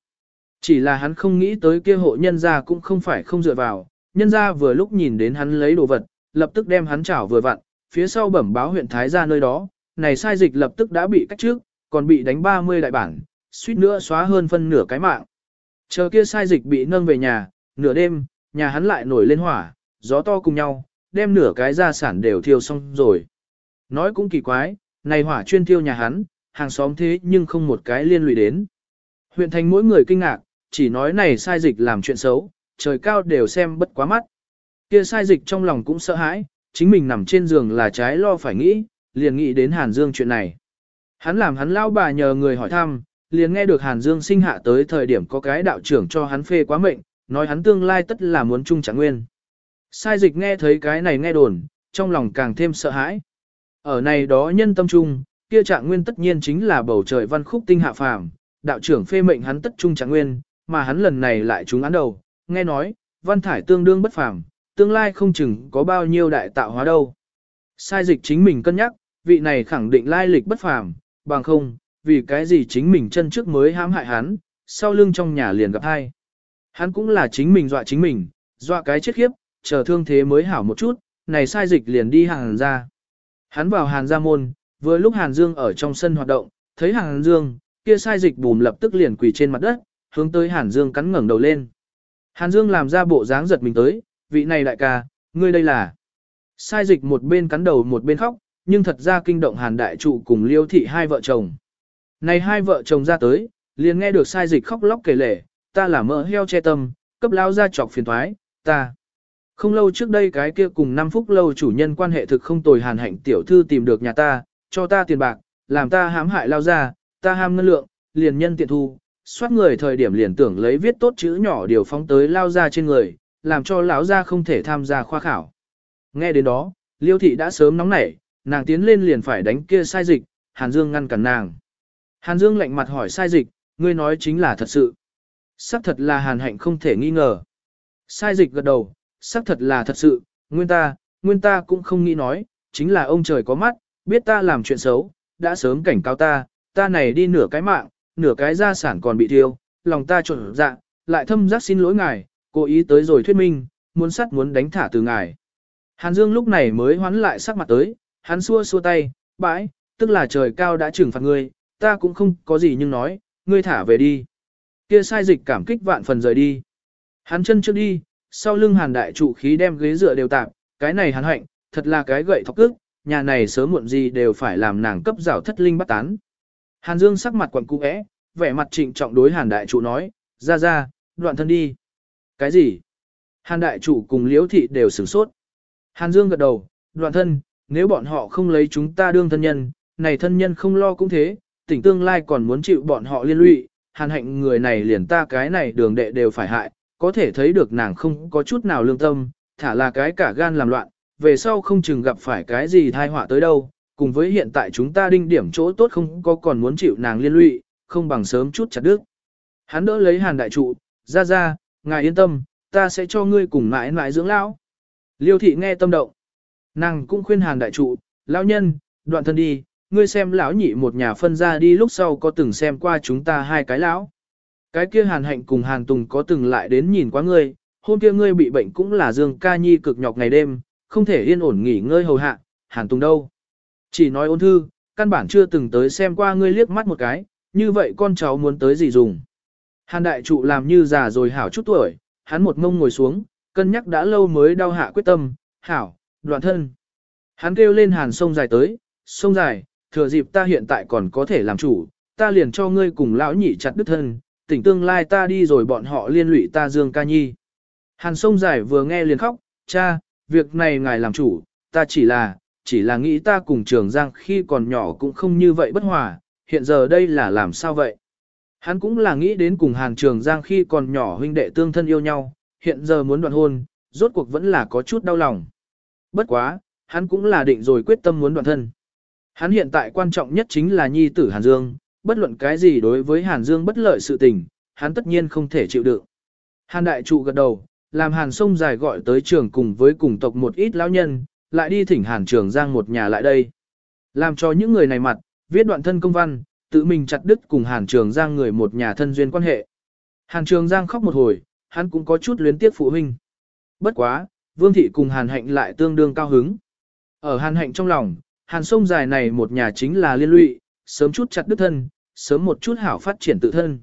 Chỉ là hắn không nghĩ tới kia hộ nhân gia cũng không phải không dựa vào, nhân gia vừa lúc nhìn đến hắn lấy đồ vật, lập tức đem hắn chảo vừa vặn, phía sau bẩm báo huyện Thái gia nơi đó, này sai dịch lập tức đã bị cách trước, còn bị đánh 30 đại bản, suýt nữa xóa hơn phân nửa cái mạng. Chờ kia sai dịch bị nâng về nhà, nửa đêm, nhà hắn lại nổi lên hỏa, gió to cùng nhau, đem nửa cái gia sản đều thiêu xong rồi. Nói cũng kỳ quái, này hỏa chuyên thiêu nhà hắn, hàng xóm thế nhưng không một cái liên lụy đến. Huyện thành mỗi người kinh ngạc, chỉ nói này sai dịch làm chuyện xấu, trời cao đều xem bất quá mắt. Kia sai dịch trong lòng cũng sợ hãi, chính mình nằm trên giường là trái lo phải nghĩ, liền nghĩ đến Hàn Dương chuyện này. Hắn làm hắn lao bà nhờ người hỏi thăm, liền nghe được Hàn Dương sinh hạ tới thời điểm có cái đạo trưởng cho hắn phê quá mệnh, nói hắn tương lai tất là muốn chung chẳng nguyên. Sai dịch nghe thấy cái này nghe đồn, trong lòng càng thêm sợ hãi. Ở này đó nhân tâm trung, kia trạng nguyên tất nhiên chính là bầu trời văn khúc tinh hạ phàm, đạo trưởng phê mệnh hắn tất trung trạng nguyên, mà hắn lần này lại trúng án đầu, nghe nói, văn thải tương đương bất phàm, tương lai không chừng có bao nhiêu đại tạo hóa đâu. Sai dịch chính mình cân nhắc, vị này khẳng định lai lịch bất phàm, bằng không, vì cái gì chính mình chân trước mới hãm hại hắn, sau lưng trong nhà liền gặp hai. Hắn cũng là chính mình dọa chính mình, dọa cái chết khiếp, chờ thương thế mới hảo một chút, này sai dịch liền đi hàng ra. Hắn vào Hàn ra môn, vừa lúc Hàn Dương ở trong sân hoạt động, thấy Hàn Dương, kia sai dịch bùm lập tức liền quỳ trên mặt đất, hướng tới Hàn Dương cắn ngẩng đầu lên. Hàn Dương làm ra bộ dáng giật mình tới, vị này đại ca, ngươi đây là. Sai dịch một bên cắn đầu một bên khóc, nhưng thật ra kinh động Hàn đại trụ cùng liêu thị hai vợ chồng. Này hai vợ chồng ra tới, liền nghe được sai dịch khóc lóc kể lể, ta là mỡ heo che tâm, cấp lao ra chọc phiền thoái, ta. Không lâu trước đây cái kia cùng 5 phút lâu chủ nhân quan hệ thực không tồi hàn hạnh tiểu thư tìm được nhà ta, cho ta tiền bạc, làm ta hãm hại lao ra, ta ham ngân lượng, liền nhân tiện thu, soát người thời điểm liền tưởng lấy viết tốt chữ nhỏ điều phóng tới lao ra trên người, làm cho lão ra không thể tham gia khoa khảo. Nghe đến đó, liêu thị đã sớm nóng nảy, nàng tiến lên liền phải đánh kia sai dịch, Hàn Dương ngăn cản nàng. Hàn Dương lạnh mặt hỏi sai dịch, ngươi nói chính là thật sự. Sắc thật là hàn hạnh không thể nghi ngờ. Sai dịch gật đầu, sắc thật là thật sự, nguyên ta, nguyên ta cũng không nghĩ nói, chính là ông trời có mắt, biết ta làm chuyện xấu, đã sớm cảnh cáo ta, ta này đi nửa cái mạng, nửa cái gia sản còn bị thiêu, lòng ta trộn dạ, lại thâm giác xin lỗi ngài, cố ý tới rồi thuyết minh, muốn sắt muốn đánh thả từ ngài. Hàn Dương lúc này mới hoán lại sắc mặt tới, hắn xua xua tay, bãi, tức là trời cao đã trừng phạt ngươi, ta cũng không có gì nhưng nói, ngươi thả về đi. Kia sai dịch cảm kích vạn phần rời đi. Hắn chân trước đi, sau lưng hàn đại trụ khí đem ghế dựa đều tạp, cái này hắn hạnh, thật là cái gậy thọc cước, nhà này sớm muộn gì đều phải làm nàng cấp rào thất linh bắt tán. Hàn Dương sắc mặt quặn cú é, vẻ mặt trịnh trọng đối hàn đại trụ nói, ra ra, đoạn thân đi. Cái gì? Hàn đại trụ cùng liễu thị đều sửng sốt. Hàn Dương gật đầu, đoạn thân, nếu bọn họ không lấy chúng ta đương thân nhân, này thân nhân không lo cũng thế, tỉnh tương lai còn muốn chịu bọn họ liên lụy, hàn hạnh người này liền ta cái này đường đệ đều phải hại, có thể thấy được nàng không có chút nào lương tâm, thả là cái cả gan làm loạn, về sau không chừng gặp phải cái gì thai họa tới đâu, cùng với hiện tại chúng ta đinh điểm chỗ tốt không có còn muốn chịu nàng liên lụy, không bằng sớm chút chặt đứt. Hắn đỡ lấy hàn đại trụ, ra ra, ngài yên tâm, ta sẽ cho ngươi cùng mãi mãi dưỡng lão. Liêu thị nghe tâm động. Nàng cũng khuyên hàn đại trụ, lão nhân, đoạn thân đi, ngươi xem lão nhị một nhà phân ra đi lúc sau có từng xem qua chúng ta hai cái lão. Cái kia hàn hạnh cùng hàn tùng có từng lại đến nhìn qua ngươi, hôm kia ngươi bị bệnh cũng là dương ca nhi cực nhọc ngày đêm, không thể yên ổn nghỉ ngơi hầu hạ, hàn tùng đâu. Chỉ nói ôn thư, căn bản chưa từng tới xem qua ngươi liếc mắt một cái, như vậy con cháu muốn tới gì dùng. Hàn đại trụ làm như già rồi hảo chút tuổi, hắn một mông ngồi xuống, cân nhắc đã lâu mới đau hạ quyết tâm, hảo, đoạn thân. Hắn kêu lên hàn sông dài tới, sông dài, thừa dịp ta hiện tại còn có thể làm chủ, ta liền cho ngươi cùng lão nhị chặt đứt thân, tỉnh tương lai ta đi rồi bọn họ liên lụy ta Dương Ca Nhi. Hàn sông dài vừa nghe liền khóc, cha, việc này ngài làm chủ, ta chỉ là, chỉ là nghĩ ta cùng trường Giang khi còn nhỏ cũng không như vậy bất hòa, hiện giờ đây là làm sao vậy? Hắn cũng là nghĩ đến cùng Hàn Trường Giang khi còn nhỏ huynh đệ tương thân yêu nhau, hiện giờ muốn đoạn hôn, rốt cuộc vẫn là có chút đau lòng. Bất quá, hắn cũng là định rồi quyết tâm muốn đoạn thân. Hắn hiện tại quan trọng nhất chính là nhi tử Hàn Dương, bất luận cái gì đối với Hàn Dương bất lợi sự tình, hắn tất nhiên không thể chịu đựng. Hàn đại trụ gật đầu, làm Hàn sông dài gọi tới trường cùng với cùng tộc một ít lão nhân, lại đi thỉnh Hàn Trường Giang một nhà lại đây. Làm cho những người này mặt, viết đoạn thân công văn, tự mình chặt đứt cùng Hàn Trường Giang người một nhà thân duyên quan hệ. Hàn Trường Giang khóc một hồi, hắn cũng có chút luyến tiếc phụ huynh. Bất quá, Vương Thị cùng Hàn Hạnh lại tương đương cao hứng. Ở Hàn Hạnh trong lòng, Hàn sông dài này một nhà chính là liên lụy, sớm chút chặt đứt thân, sớm một chút hảo phát triển tự thân.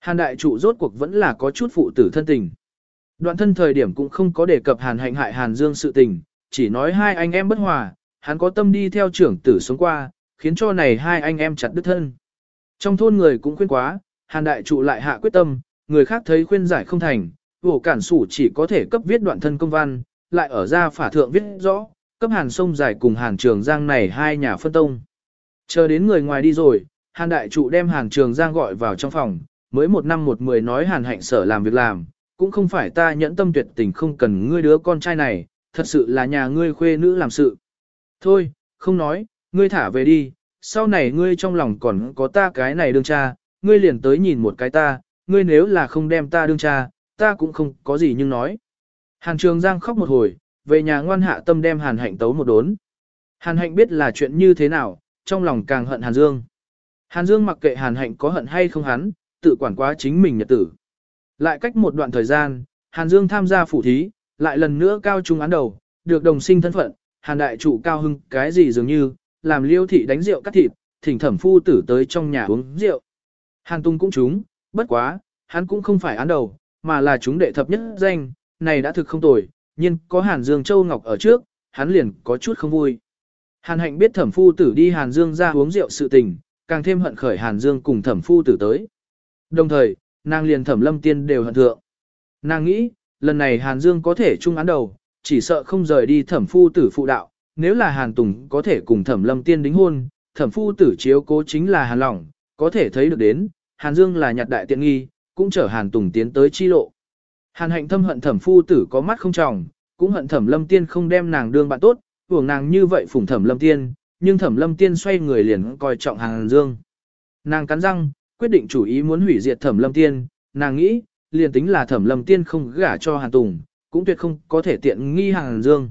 Hàn đại trụ rốt cuộc vẫn là có chút phụ tử thân tình. Đoạn thân thời điểm cũng không có đề cập Hàn hạnh hại Hàn Dương sự tình, chỉ nói hai anh em bất hòa, hắn có tâm đi theo trưởng tử sống qua, khiến cho này hai anh em chặt đứt thân. Trong thôn người cũng khuyên quá, Hàn đại trụ lại hạ quyết tâm, người khác thấy khuyên giải không thành, vổ cản sủ chỉ có thể cấp viết đoạn thân công văn, lại ở ra phả thượng viết rõ, cấp hàn sông dài cùng hàn trường giang này hai nhà phân tông. Chờ đến người ngoài đi rồi, hàn đại trụ đem hàn trường giang gọi vào trong phòng, mới một năm một mười nói hàn hạnh sở làm việc làm, cũng không phải ta nhẫn tâm tuyệt tình không cần ngươi đứa con trai này, thật sự là nhà ngươi khuê nữ làm sự. Thôi, không nói, ngươi thả về đi, sau này ngươi trong lòng còn có ta cái này đương cha, ngươi liền tới nhìn một cái ta, ngươi nếu là không đem ta đương cha, ta cũng không có gì nhưng nói. Hàn Trường Giang khóc một hồi, về nhà ngoan hạ tâm đem Hàn Hạnh tấu một đốn. Hàn Hạnh biết là chuyện như thế nào, trong lòng càng hận Hàn Dương. Hàn Dương mặc kệ Hàn Hạnh có hận hay không hắn, tự quản quá chính mình nhật tử. Lại cách một đoạn thời gian, Hàn Dương tham gia phủ thí, lại lần nữa cao trung án đầu, được đồng sinh thân phận, hàn đại chủ cao hưng cái gì dường như, làm liêu thị đánh rượu cắt thịt, thỉnh thẩm phu tử tới trong nhà uống rượu. Hàn Tung cũng trúng, bất quá, hắn cũng không phải án đầu, mà là chúng đệ thập nhất danh, này đã thực không tồi, nhưng có Hàn Dương Châu Ngọc ở trước, hắn liền có chút không vui. Hàn hạnh biết thẩm phu tử đi Hàn Dương ra uống rượu sự tình, càng thêm hận khởi Hàn Dương cùng thẩm phu tử tới. Đồng thời, nàng liền thẩm lâm tiên đều hận thượng. Nàng nghĩ, lần này Hàn Dương có thể chung án đầu, chỉ sợ không rời đi thẩm phu tử phụ đạo, nếu là Hàn Tùng có thể cùng thẩm lâm tiên đính hôn, thẩm phu tử chiếu cố chính là Hàn Lỏng, có thể thấy được đến, Hàn Dương là nhặt đại tiện nghi, cũng chở Hàn Tùng tiến tới chi lộ. Hàn hạnh thâm hận thẩm phu tử có mắt không tròng, cũng hận thẩm lâm tiên không đem nàng đương bạn tốt, hưởng nàng như vậy phủng thẩm lâm tiên, nhưng thẩm lâm tiên xoay người liền coi trọng Hàn Dương. Nàng cắn răng, quyết định chủ ý muốn hủy diệt thẩm lâm tiên, nàng nghĩ, liền tính là thẩm lâm tiên không gả cho Hàn Tùng, cũng tuyệt không có thể tiện nghi Hàn Dương.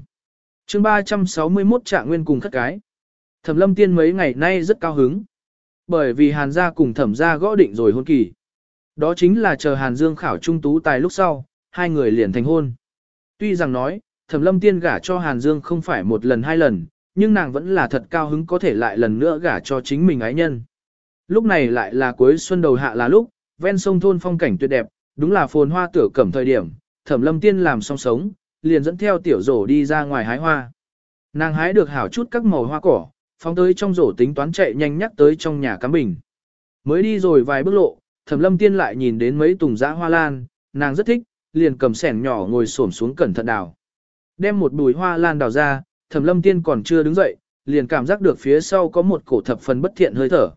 chương 361 trạng nguyên cùng khất cái. Thẩm lâm tiên mấy ngày nay rất cao hứng. Bởi vì Hàn gia cùng thẩm gia gõ định rồi hôn kỳ. Đó chính là chờ Hàn Dương khảo trung tú tài lúc sau, hai người liền thành hôn. Tuy rằng nói, thẩm lâm tiên gả cho Hàn Dương không phải một lần hai lần, nhưng nàng vẫn là thật cao hứng có thể lại lần nữa gả cho chính mình ái nhân. Lúc này lại là cuối xuân đầu hạ là lúc, ven sông thôn phong cảnh tuyệt đẹp, đúng là phồn hoa tửa cẩm thời điểm, thẩm lâm tiên làm xong sống, liền dẫn theo tiểu rổ đi ra ngoài hái hoa. Nàng hái được hảo chút các màu hoa cỏ, phóng tới trong rổ tính toán chạy nhanh nhắc tới trong nhà cắm bình. Mới đi rồi vài bước lộ, thẩm lâm tiên lại nhìn đến mấy tùng dã hoa lan, nàng rất thích, liền cầm sẻng nhỏ ngồi xổm xuống cẩn thận đào. Đem một bùi hoa lan đào ra, thẩm lâm tiên còn chưa đứng dậy, liền cảm giác được phía sau có một cổ thập phần bất thiện hơi thở.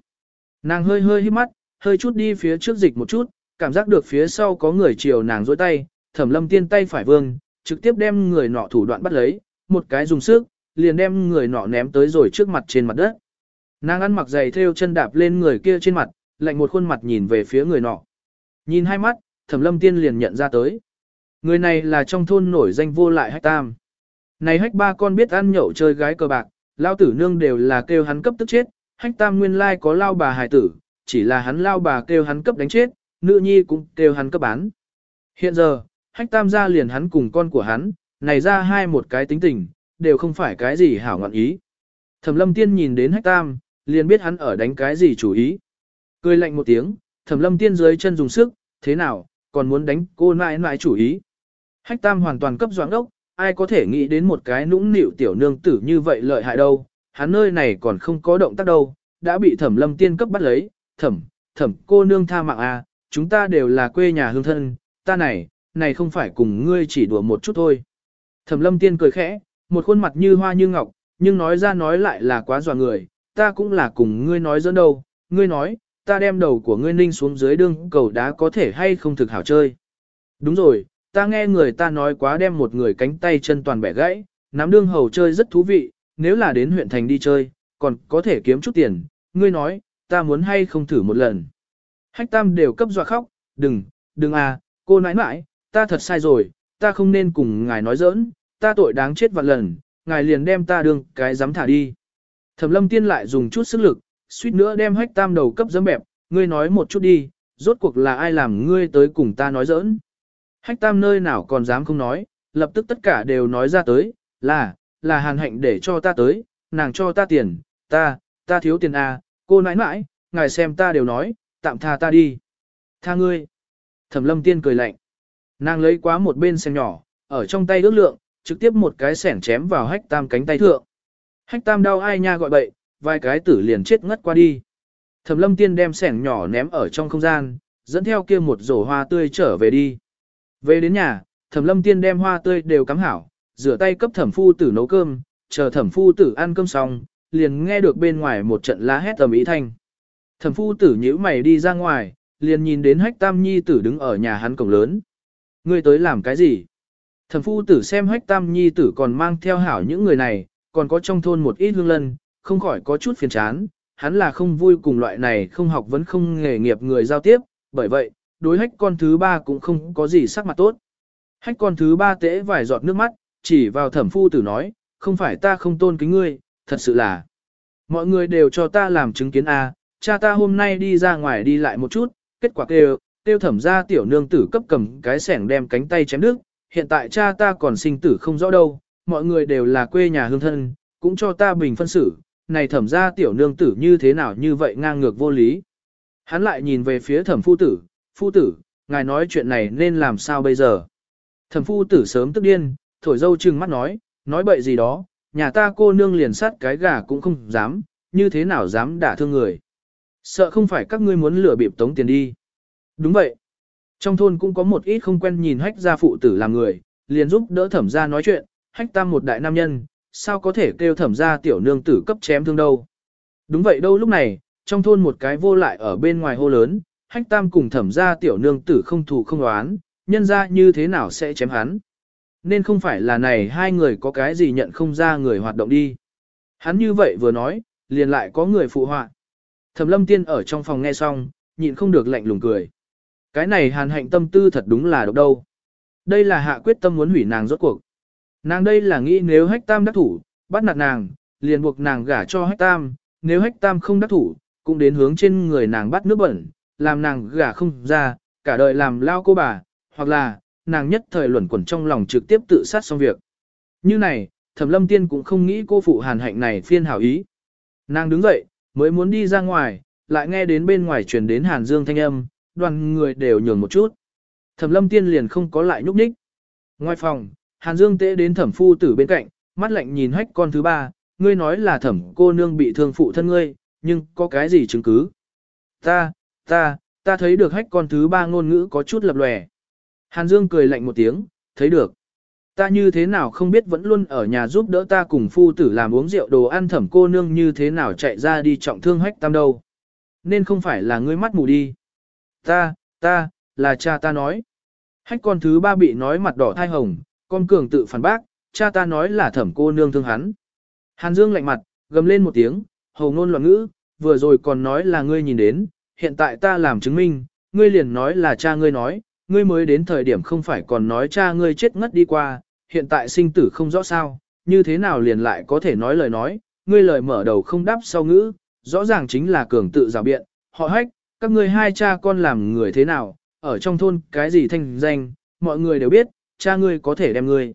Nàng hơi hơi hít mắt, hơi chút đi phía trước dịch một chút, cảm giác được phía sau có người chiều nàng dối tay, thẩm lâm tiên tay phải vương, trực tiếp đem người nọ thủ đoạn bắt lấy, một cái dùng sức, liền đem người nọ ném tới rồi trước mặt trên mặt đất. Nàng ăn mặc giày theo chân đạp lên người kia trên mặt, lạnh một khuôn mặt nhìn về phía người nọ. Nhìn hai mắt, thẩm lâm tiên liền nhận ra tới. Người này là trong thôn nổi danh vô lại hách tam. Này hách ba con biết ăn nhậu chơi gái cờ bạc, lao tử nương đều là kêu hắn cấp tức chết, hách tam nguyên lai có lao bà hài tử, chỉ là hắn lao bà kêu hắn cấp đánh chết, nữ nhi cũng kêu hắn cấp bán. Hiện giờ, hách tam ra liền hắn cùng con của hắn, này ra hai một cái tính tình, đều không phải cái gì hảo ngọn ý. Thẩm lâm tiên nhìn đến hách tam, liền biết hắn ở đánh cái gì chủ ý. Cười lạnh một tiếng, thẩm lâm tiên dưới chân dùng sức, thế nào, còn muốn đánh cô nãi nãi chủ ý. Hách tam hoàn toàn cấp doãn đốc, ai có thể nghĩ đến một cái nũng nịu tiểu nương tử như vậy lợi hại đâu, hắn nơi này còn không có động tác đâu, đã bị thẩm lâm tiên cấp bắt lấy, thẩm, thẩm cô nương tha mạng à, chúng ta đều là quê nhà hương thân, ta này, này không phải cùng ngươi chỉ đùa một chút thôi. Thẩm lâm tiên cười khẽ, một khuôn mặt như hoa như ngọc, nhưng nói ra nói lại là quá dọa người, ta cũng là cùng ngươi nói dẫn đâu, ngươi nói, ta đem đầu của ngươi ninh xuống dưới đương cầu đá có thể hay không thực hảo chơi. Đúng rồi, ta nghe người ta nói quá đem một người cánh tay chân toàn bẻ gãy, nắm đương hầu chơi rất thú vị, nếu là đến huyện thành đi chơi, còn có thể kiếm chút tiền, ngươi nói, ta muốn hay không thử một lần. Hách tam đều cấp dọa khóc, đừng, đừng à, cô nãi nãi, ta thật sai rồi, ta không nên cùng ngài nói giỡn, ta tội đáng chết vạn lần, ngài liền đem ta đương cái dám thả đi. Thẩm lâm tiên lại dùng chút sức lực, suýt nữa đem hách tam đầu cấp dấm bẹp, ngươi nói một chút đi, rốt cuộc là ai làm ngươi tới cùng ta nói giỡn. Hách tam nơi nào còn dám không nói, lập tức tất cả đều nói ra tới, là, là hàn hạnh để cho ta tới, nàng cho ta tiền, ta, ta thiếu tiền à, cô nãi nãi, ngài xem ta đều nói, tạm tha ta đi. Tha ngươi. Thẩm lâm tiên cười lạnh. Nàng lấy quá một bên xem nhỏ, ở trong tay ước lượng, trực tiếp một cái sẻn chém vào hách tam cánh tay thượng. Hách tam đau ai nha gọi bậy, vài cái tử liền chết ngất qua đi. Thẩm lâm tiên đem sẻng nhỏ ném ở trong không gian, dẫn theo kia một rổ hoa tươi trở về đi. Về đến nhà, thẩm lâm tiên đem hoa tươi đều cắm hảo, rửa tay cấp thẩm phu tử nấu cơm, chờ thẩm phu tử ăn cơm xong, liền nghe được bên ngoài một trận lá hét tầm ý thanh. Thẩm phu tử nhíu mày đi ra ngoài, liền nhìn đến hách tam nhi tử đứng ở nhà hắn cổng lớn. Ngươi tới làm cái gì? Thẩm phu tử xem hách tam nhi tử còn mang theo hảo những người này, còn có trong thôn một ít hương lân, không khỏi có chút phiền chán, hắn là không vui cùng loại này không học vẫn không nghề nghiệp người giao tiếp, bởi vậy, đối hách con thứ ba cũng không có gì sắc mặt tốt. Hách con thứ ba tễ vài giọt nước mắt, chỉ vào thẩm phu tử nói, không phải ta không tôn kính ngươi, thật sự là. Mọi người đều cho ta làm chứng kiến a, cha ta hôm nay đi ra ngoài đi lại một chút, kết quả kêu, tiêu thẩm ra tiểu nương tử cấp cầm cái sẻng đem cánh tay chém đứt, hiện tại cha ta còn sinh tử không rõ đâu, mọi người đều là quê nhà hương thân, cũng cho ta bình phân xử, này thẩm ra tiểu nương tử như thế nào như vậy ngang ngược vô lý. Hắn lại nhìn về phía thẩm phu tử, phu tử, ngài nói chuyện này nên làm sao bây giờ. Thẩm phu tử sớm tức điên, thổi dâu trừng mắt nói, nói bậy gì đó, nhà ta cô nương liền sát cái gà cũng không dám, như thế nào dám đả thương người. Sợ không phải các ngươi muốn lừa bịp tống tiền đi. Đúng vậy. Trong thôn cũng có một ít không quen nhìn hách gia phụ tử làm người, liền giúp đỡ thẩm gia nói chuyện, hách tam một đại nam nhân, sao có thể kêu thẩm gia tiểu nương tử cấp chém thương đâu. Đúng vậy đâu lúc này, trong thôn một cái vô lại ở bên ngoài hô lớn, hách tam cùng thẩm gia tiểu nương tử không thù không đoán, nhân ra như thế nào sẽ chém hắn. Nên không phải là này hai người có cái gì nhận không ra người hoạt động đi. Hắn như vậy vừa nói, liền lại có người phụ họa. Thẩm lâm tiên ở trong phòng nghe xong, nhịn không được lạnh lùng cười. Cái này hàn hạnh tâm tư thật đúng là độc đâu. Đây là hạ quyết tâm muốn hủy nàng rốt cuộc. Nàng đây là nghĩ nếu hách tam đắc thủ, bắt nạt nàng, liền buộc nàng gả cho hách tam, nếu hách tam không đắc thủ, cũng đến hướng trên người nàng bắt nước bẩn, làm nàng gả không ra, cả đời làm lao cô bà, hoặc là, nàng nhất thời luẩn quẩn trong lòng trực tiếp tự sát xong việc. Như này, thẩm lâm tiên cũng không nghĩ cô phụ hàn hạnh này phiên hảo ý. Nàng đứng dậy, mới muốn đi ra ngoài, lại nghe đến bên ngoài truyền đến hàn dương thanh âm, đoàn người đều nhường một chút. Thẩm lâm tiên liền không có lại nhúc nhích. Ngoài phòng, hàn dương tễ đến thẩm phu tử bên cạnh, mắt lạnh nhìn hách con thứ ba, ngươi nói là thẩm cô nương bị thương phụ thân ngươi, nhưng có cái gì chứng cứ? Ta, ta, ta thấy được hách con thứ ba ngôn ngữ có chút lập lòe. Hàn Dương cười lạnh một tiếng, thấy được. Ta như thế nào không biết vẫn luôn ở nhà giúp đỡ ta cùng phu tử làm uống rượu đồ ăn thẩm cô nương như thế nào chạy ra đi trọng thương hách tam đâu. Nên không phải là ngươi mắt mù đi. Ta, ta, là cha ta nói. Hách con thứ ba bị nói mặt đỏ thai hồng, con cường tự phản bác, cha ta nói là thẩm cô nương thương hắn. Hàn Dương lạnh mặt, gầm lên một tiếng, hầu ngôn loạn ngữ, vừa rồi còn nói là ngươi nhìn đến, hiện tại ta làm chứng minh, ngươi liền nói là cha ngươi nói, ngươi mới đến thời điểm không phải còn nói cha ngươi chết ngất đi qua, hiện tại sinh tử không rõ sao, như thế nào liền lại có thể nói lời nói, ngươi lời mở đầu không đáp sau ngữ, rõ ràng chính là cường tự rào biện, họ hách, các ngươi hai cha con làm người thế nào, ở trong thôn cái gì thanh danh, mọi người đều biết, cha ngươi có thể đem ngươi.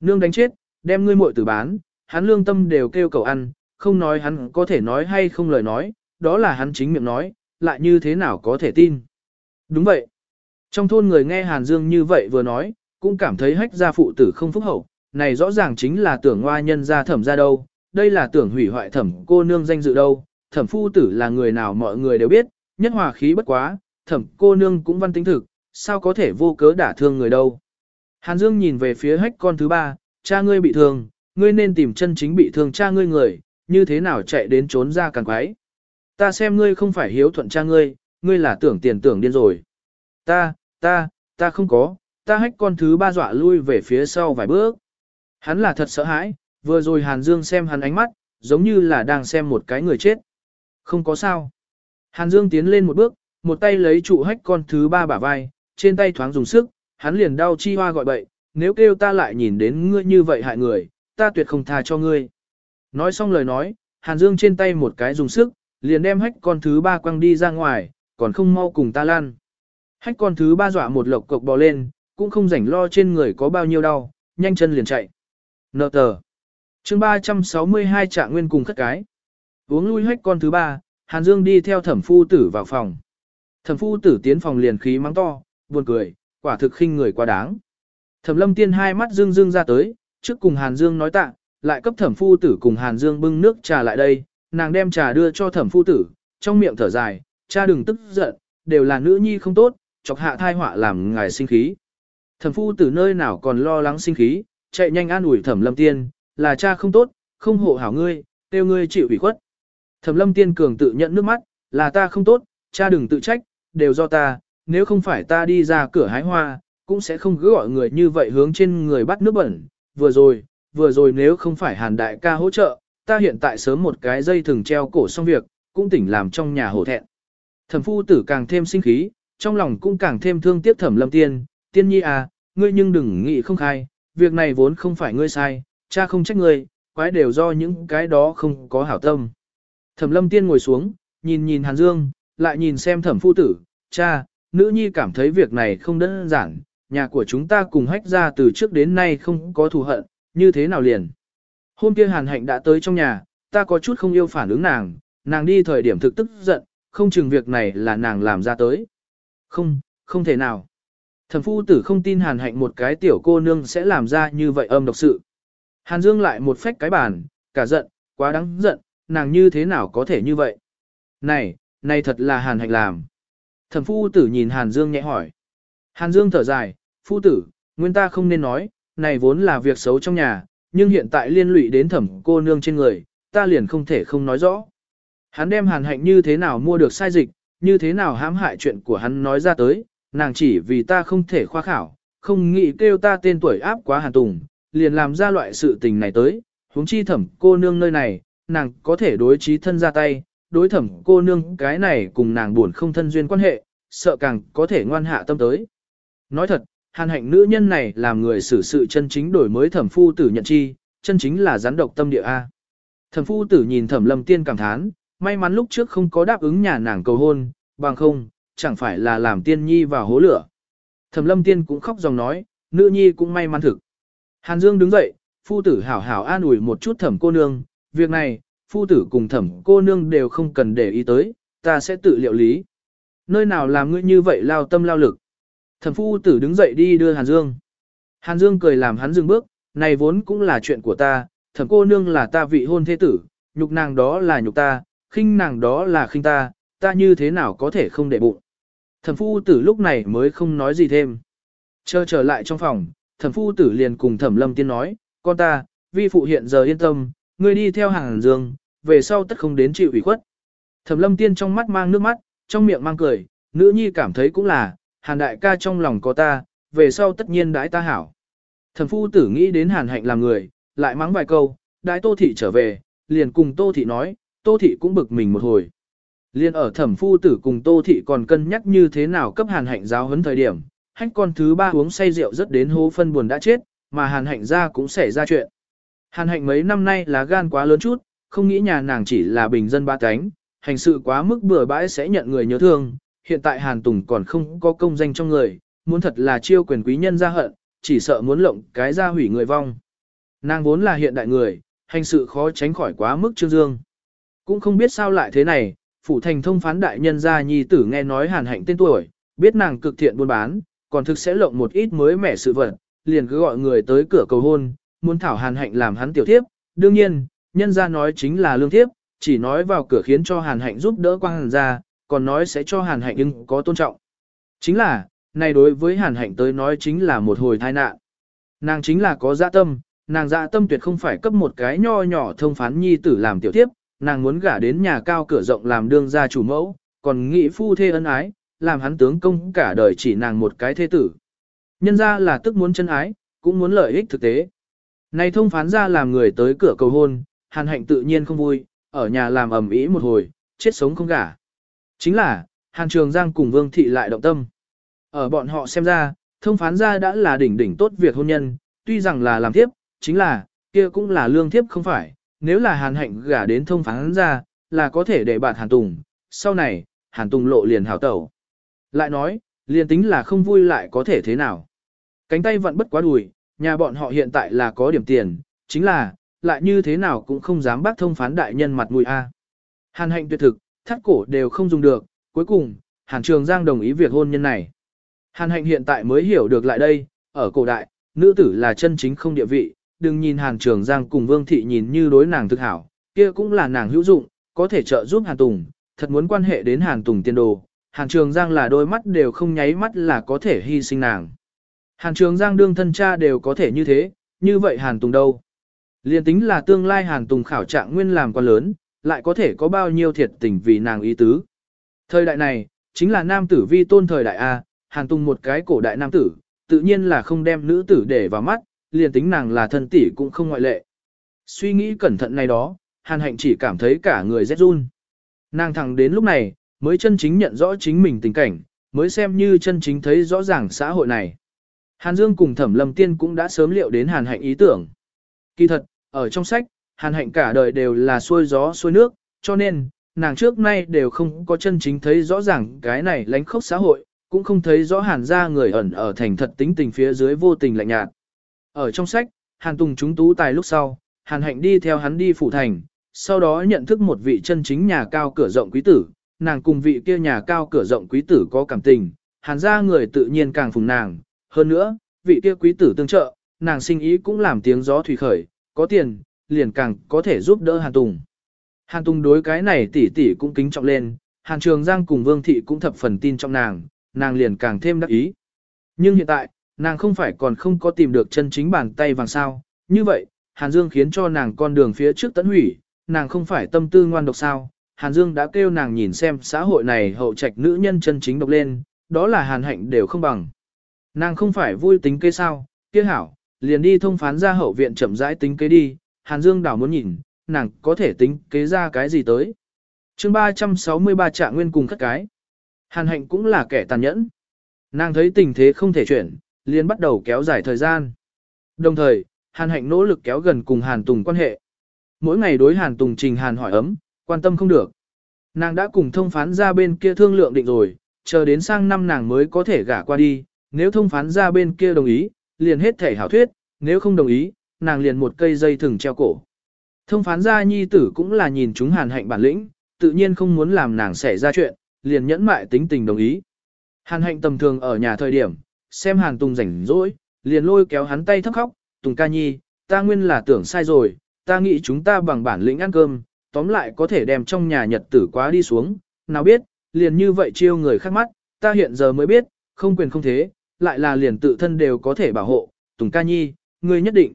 Nương đánh chết, đem ngươi muội tử bán, hắn lương tâm đều kêu cầu ăn, không nói hắn có thể nói hay không lời nói, đó là hắn chính miệng nói, lại như thế nào có thể tin. Đúng vậy. Trong thôn người nghe Hàn Dương như vậy vừa nói, cũng cảm thấy hách gia phụ tử không phúc hậu, này rõ ràng chính là tưởng hoa nhân gia thẩm ra đâu, đây là tưởng hủy hoại thẩm cô nương danh dự đâu, thẩm phu tử là người nào mọi người đều biết, nhất hòa khí bất quá, thẩm cô nương cũng văn tính thực, sao có thể vô cớ đả thương người đâu. Hàn Dương nhìn về phía hách con thứ ba, cha ngươi bị thương, ngươi nên tìm chân chính bị thương cha ngươi người, như thế nào chạy đến trốn ra càng quái. Ta xem ngươi không phải hiếu thuận cha ngươi, ngươi là tưởng tiền tưởng điên rồi. Ta, ta, ta không có, ta hách con thứ ba dọa lui về phía sau vài bước. Hắn là thật sợ hãi, vừa rồi Hàn Dương xem hắn ánh mắt, giống như là đang xem một cái người chết. Không có sao. Hàn Dương tiến lên một bước, một tay lấy trụ hách con thứ ba bả vai, trên tay thoáng dùng sức, hắn liền đau chi hoa gọi bậy, nếu kêu ta lại nhìn đến ngươi như vậy hại người, ta tuyệt không tha cho ngươi. Nói xong lời nói, Hàn Dương trên tay một cái dùng sức, liền đem hách con thứ ba quăng đi ra ngoài, còn không mau cùng ta lan. Hách con thứ ba dọa một lộc cộc bò lên, cũng không rảnh lo trên người có bao nhiêu đau, nhanh chân liền chạy. Nợ tờ. chương 362 trạng nguyên cùng khất cái. Uống lui hách con thứ ba, Hàn Dương đi theo thẩm phu tử vào phòng. Thẩm phu tử tiến phòng liền khí mắng to, buồn cười, quả thực khinh người quá đáng. Thẩm lâm tiên hai mắt dương dương ra tới, trước cùng Hàn Dương nói tạ, lại cấp thẩm phu tử cùng Hàn Dương bưng nước trà lại đây, nàng đem trà đưa cho thẩm phu tử, trong miệng thở dài, cha đừng tức giận, đều là nữ nhi không tốt, chọc hạ thai họa làm ngài sinh khí. Thẩm phu tử nơi nào còn lo lắng sinh khí, chạy nhanh an ủi thẩm lâm tiên, là cha không tốt, không hộ hảo ngươi, tiêu ngươi chịu ủy khuất. Thẩm lâm tiên cường tự nhận nước mắt, là ta không tốt, cha đừng tự trách, đều do ta, nếu không phải ta đi ra cửa hái hoa, cũng sẽ không cứ gọi người như vậy hướng trên người bắt nước bẩn. Vừa rồi, vừa rồi nếu không phải hàn đại ca hỗ trợ, ta hiện tại sớm một cái dây thừng treo cổ xong việc, cũng tỉnh làm trong nhà hổ thẹn. Thẩm phu tử càng thêm sinh khí, trong lòng cũng càng thêm thương tiếc thẩm lâm tiên, tiên nhi à, ngươi nhưng đừng nghĩ không khai, việc này vốn không phải ngươi sai, cha không trách ngươi, quái đều do những cái đó không có hảo tâm. Thẩm lâm tiên ngồi xuống, nhìn nhìn Hàn Dương, lại nhìn xem thẩm phu tử, cha, nữ nhi cảm thấy việc này không đơn giản, nhà của chúng ta cùng hách ra từ trước đến nay không có thù hận, như thế nào liền. Hôm kia hàn hạnh đã tới trong nhà, ta có chút không yêu phản ứng nàng, nàng đi thời điểm thực tức giận, không chừng việc này là nàng làm ra tới. Không, không thể nào. Thẩm phu tử không tin hàn hạnh một cái tiểu cô nương sẽ làm ra như vậy âm độc sự. Hàn Dương lại một phách cái bàn, cả giận, quá đáng giận, nàng như thế nào có thể như vậy. Này, này thật là hàn hạnh làm. Thẩm phu tử nhìn Hàn Dương nhẹ hỏi. Hàn Dương thở dài, phu tử, nguyên ta không nên nói, này vốn là việc xấu trong nhà, nhưng hiện tại liên lụy đến thẩm cô nương trên người, ta liền không thể không nói rõ. Hắn đem hàn hạnh như thế nào mua được sai dịch, như thế nào hãm hại chuyện của hắn nói ra tới, nàng chỉ vì ta không thể khoa khảo, không nghĩ kêu ta tên tuổi áp quá hàn tùng, liền làm ra loại sự tình này tới, huống chi thẩm cô nương nơi này, nàng có thể đối trí thân ra tay, đối thẩm cô nương cái này cùng nàng buồn không thân duyên quan hệ, sợ càng có thể ngoan hạ tâm tới. Nói thật, hàn hạnh nữ nhân này làm người xử sự chân chính đổi mới thẩm phu tử nhận chi, chân chính là gián độc tâm địa A. Thẩm phu tử nhìn thẩm lâm tiên cảm thán, may mắn lúc trước không có đáp ứng nhà nàng cầu hôn, bằng không, chẳng phải là làm tiên nhi vào hố lửa. Thẩm lâm tiên cũng khóc dòng nói, nữ nhi cũng may mắn thực. Hàn Dương đứng dậy, phu tử hảo hảo an ủi một chút thẩm cô nương, việc này, phu tử cùng thẩm cô nương đều không cần để ý tới, ta sẽ tự liệu lý. Nơi nào làm ngươi như vậy lao tâm lao lực. Thẩm phu tử đứng dậy đi đưa Hàn Dương. Hàn Dương cười làm hắn dừng bước, này vốn cũng là chuyện của ta, thẩm cô nương là ta vị hôn thế tử, nhục nàng đó là nhục ta, khinh nàng đó là khinh ta, ta như thế nào có thể không để bụng. Thẩm phu tử lúc này mới không nói gì thêm. Chờ trở lại trong phòng, thẩm phu tử liền cùng thẩm lâm tiên nói, con ta, vi phụ hiện giờ yên tâm, ngươi đi theo hàng dương, về sau tất không đến chịu ủy khuất. Thẩm lâm tiên trong mắt mang nước mắt, trong miệng mang cười, nữ nhi cảm thấy cũng là, hàn đại ca trong lòng có ta, về sau tất nhiên đãi ta hảo. Thẩm phu tử nghĩ đến hàn hạnh làm người, lại mắng vài câu, đãi tô thị trở về, liền cùng tô thị nói, tô thị cũng bực mình một hồi. Liên ở thẩm phu tử cùng tô thị còn cân nhắc như thế nào cấp hàn hạnh giáo huấn thời điểm, hách con thứ ba uống say rượu rất đến hố phân buồn đã chết, mà hàn hạnh ra cũng xảy ra chuyện. Hàn hạnh mấy năm nay là gan quá lớn chút, không nghĩ nhà nàng chỉ là bình dân ba cánh, hành sự quá mức bừa bãi sẽ nhận người nhớ thương, hiện tại hàn tùng còn không có công danh trong người, muốn thật là chiêu quyền quý nhân ra hận, chỉ sợ muốn lộng cái ra hủy người vong. Nàng vốn là hiện đại người, hành sự khó tránh khỏi quá mức trương dương. Cũng không biết sao lại thế này, phủ thành thông phán đại nhân gia nhi tử nghe nói hàn hạnh tên tuổi, biết nàng cực thiện buôn bán, còn thực sẽ lộng một ít mới mẻ sự vật, liền cứ gọi người tới cửa cầu hôn, muốn thảo hàn hạnh làm hắn tiểu thiếp, đương nhiên, nhân gia nói chính là lương thiếp, chỉ nói vào cửa khiến cho hàn hạnh giúp đỡ quang hàn gia, còn nói sẽ cho hàn hạnh nhưng có tôn trọng. Chính là, này đối với hàn hạnh tới nói chính là một hồi tai nạn. Nàng chính là có dạ tâm, nàng dạ tâm tuyệt không phải cấp một cái nho nhỏ thông phán nhi tử làm tiểu thiếp, nàng muốn gả đến nhà cao cửa rộng làm đương gia chủ mẫu, còn nghĩ phu thê ân ái, làm hắn tướng công cả đời chỉ nàng một cái thế tử. Nhân ra là tức muốn chân ái, cũng muốn lợi ích thực tế. Này thông phán ra làm người tới cửa cầu hôn, hàn hạnh tự nhiên không vui, ở nhà làm ẩm ý một hồi, chết sống không gả. Chính là, hàn trường giang cùng vương thị lại động tâm. Ở bọn họ xem ra, thông phán ra đã là đỉnh đỉnh tốt việc hôn nhân, tuy rằng là làm tiếp, chính là, kia cũng là lương thiếp không phải, nếu là hàn hạnh gả đến thông phán ra, là có thể để bạn hàn tùng, sau này, hàn tùng lộ liền hảo tẩu. Lại nói, liền tính là không vui lại có thể thế nào. Cánh tay vẫn bất quá đùi, nhà bọn họ hiện tại là có điểm tiền, chính là, lại như thế nào cũng không dám bác thông phán đại nhân mặt mũi a. Hàn hạnh tuyệt thực, thắt cổ đều không dùng được, cuối cùng, Hàn Trường Giang đồng ý việc hôn nhân này. Hàn hạnh hiện tại mới hiểu được lại đây, ở cổ đại, nữ tử là chân chính không địa vị, đừng nhìn Hàn Trường Giang cùng Vương Thị nhìn như đối nàng thực hảo, kia cũng là nàng hữu dụng, có thể trợ giúp Hàn Tùng, thật muốn quan hệ đến Hàn Tùng tiên đồ. Hàn Trường Giang là đôi mắt đều không nháy mắt là có thể hy sinh nàng. Hàn Trường Giang đương thân cha đều có thể như thế, như vậy Hàn Tùng đâu? Liên tính là tương lai Hàn Tùng khảo trạng nguyên làm quan lớn, lại có thể có bao nhiêu thiệt tình vì nàng ý tứ. Thời đại này, chính là nam tử vi tôn thời đại A, Hàn Tùng một cái cổ đại nam tử, tự nhiên là không đem nữ tử để vào mắt, liền tính nàng là thân tỷ cũng không ngoại lệ. Suy nghĩ cẩn thận này đó, Hàn Hạnh chỉ cảm thấy cả người rét run. Nàng thẳng đến lúc này, mới chân chính nhận rõ chính mình tình cảnh, mới xem như chân chính thấy rõ ràng xã hội này. Hàn Dương cùng Thẩm Lâm Tiên cũng đã sớm liệu đến Hàn Hạnh ý tưởng. Kỳ thật, ở trong sách, Hàn Hạnh cả đời đều là xuôi gió xuôi nước, cho nên, nàng trước nay đều không có chân chính thấy rõ ràng cái này lánh khốc xã hội, cũng không thấy rõ Hàn Gia người ẩn ở thành thật tính tình phía dưới vô tình lạnh nhạt. Ở trong sách, Hàn Tùng chúng tú tài lúc sau, Hàn Hạnh đi theo hắn đi phủ thành, sau đó nhận thức một vị chân chính nhà cao cửa rộng quý tử, nàng cùng vị kia nhà cao cửa rộng quý tử có cảm tình, Hàn Gia người tự nhiên càng phùng nàng, hơn nữa, vị kia quý tử tương trợ, nàng sinh ý cũng làm tiếng gió thủy khởi, có tiền, liền càng có thể giúp đỡ Hàn Tùng. Hàn Tùng đối cái này tỷ tỷ cũng kính trọng lên, Hàn Trường Giang cùng Vương Thị cũng thập phần tin trong nàng, nàng liền càng thêm đắc ý. Nhưng hiện tại, nàng không phải còn không có tìm được chân chính bàn tay vàng sao, như vậy, Hàn Dương khiến cho nàng con đường phía trước tận hủy, nàng không phải tâm tư ngoan độc sao, Hàn Dương đã kêu nàng nhìn xem xã hội này hậu trạch nữ nhân chân chính độc lên, đó là Hàn hạnh đều không bằng. Nàng không phải vui tính kế sao, kia hảo, liền đi thông phán ra hậu viện chậm rãi tính kế đi, Hàn Dương đảo muốn nhìn, nàng có thể tính kế ra cái gì tới. chương 363 trạng nguyên cùng khất cái. Hàn hạnh cũng là kẻ tàn nhẫn. Nàng thấy tình thế không thể chuyển, liền bắt đầu kéo dài thời gian. Đồng thời, Hàn hạnh nỗ lực kéo gần cùng Hàn Tùng quan hệ. Mỗi ngày đối Hàn Tùng trình Hàn hỏi ấm, quan tâm không được. Nàng đã cùng thông phán ra bên kia thương lượng định rồi, chờ đến sang năm nàng mới có thể gả qua đi, nếu thông phán ra bên kia đồng ý, liền hết thể hảo thuyết, nếu không đồng ý, nàng liền một cây dây thừng treo cổ. Thông phán gia nhi tử cũng là nhìn chúng hàn hạnh bản lĩnh, tự nhiên không muốn làm nàng xảy ra chuyện, liền nhẫn mại tính tình đồng ý. Hàn hạnh tầm thường ở nhà thời điểm, xem hàn tùng rảnh rỗi, liền lôi kéo hắn tay thấp khóc, tùng ca nhi, ta nguyên là tưởng sai rồi, ta nghĩ chúng ta bằng bản lĩnh ăn cơm, tóm lại có thể đem trong nhà nhật tử quá đi xuống, nào biết, liền như vậy chiêu người khác mắt, ta hiện giờ mới biết, không quyền không thế, lại là liền tự thân đều có thể bảo hộ, Tùng ca nhi, ngươi nhất định.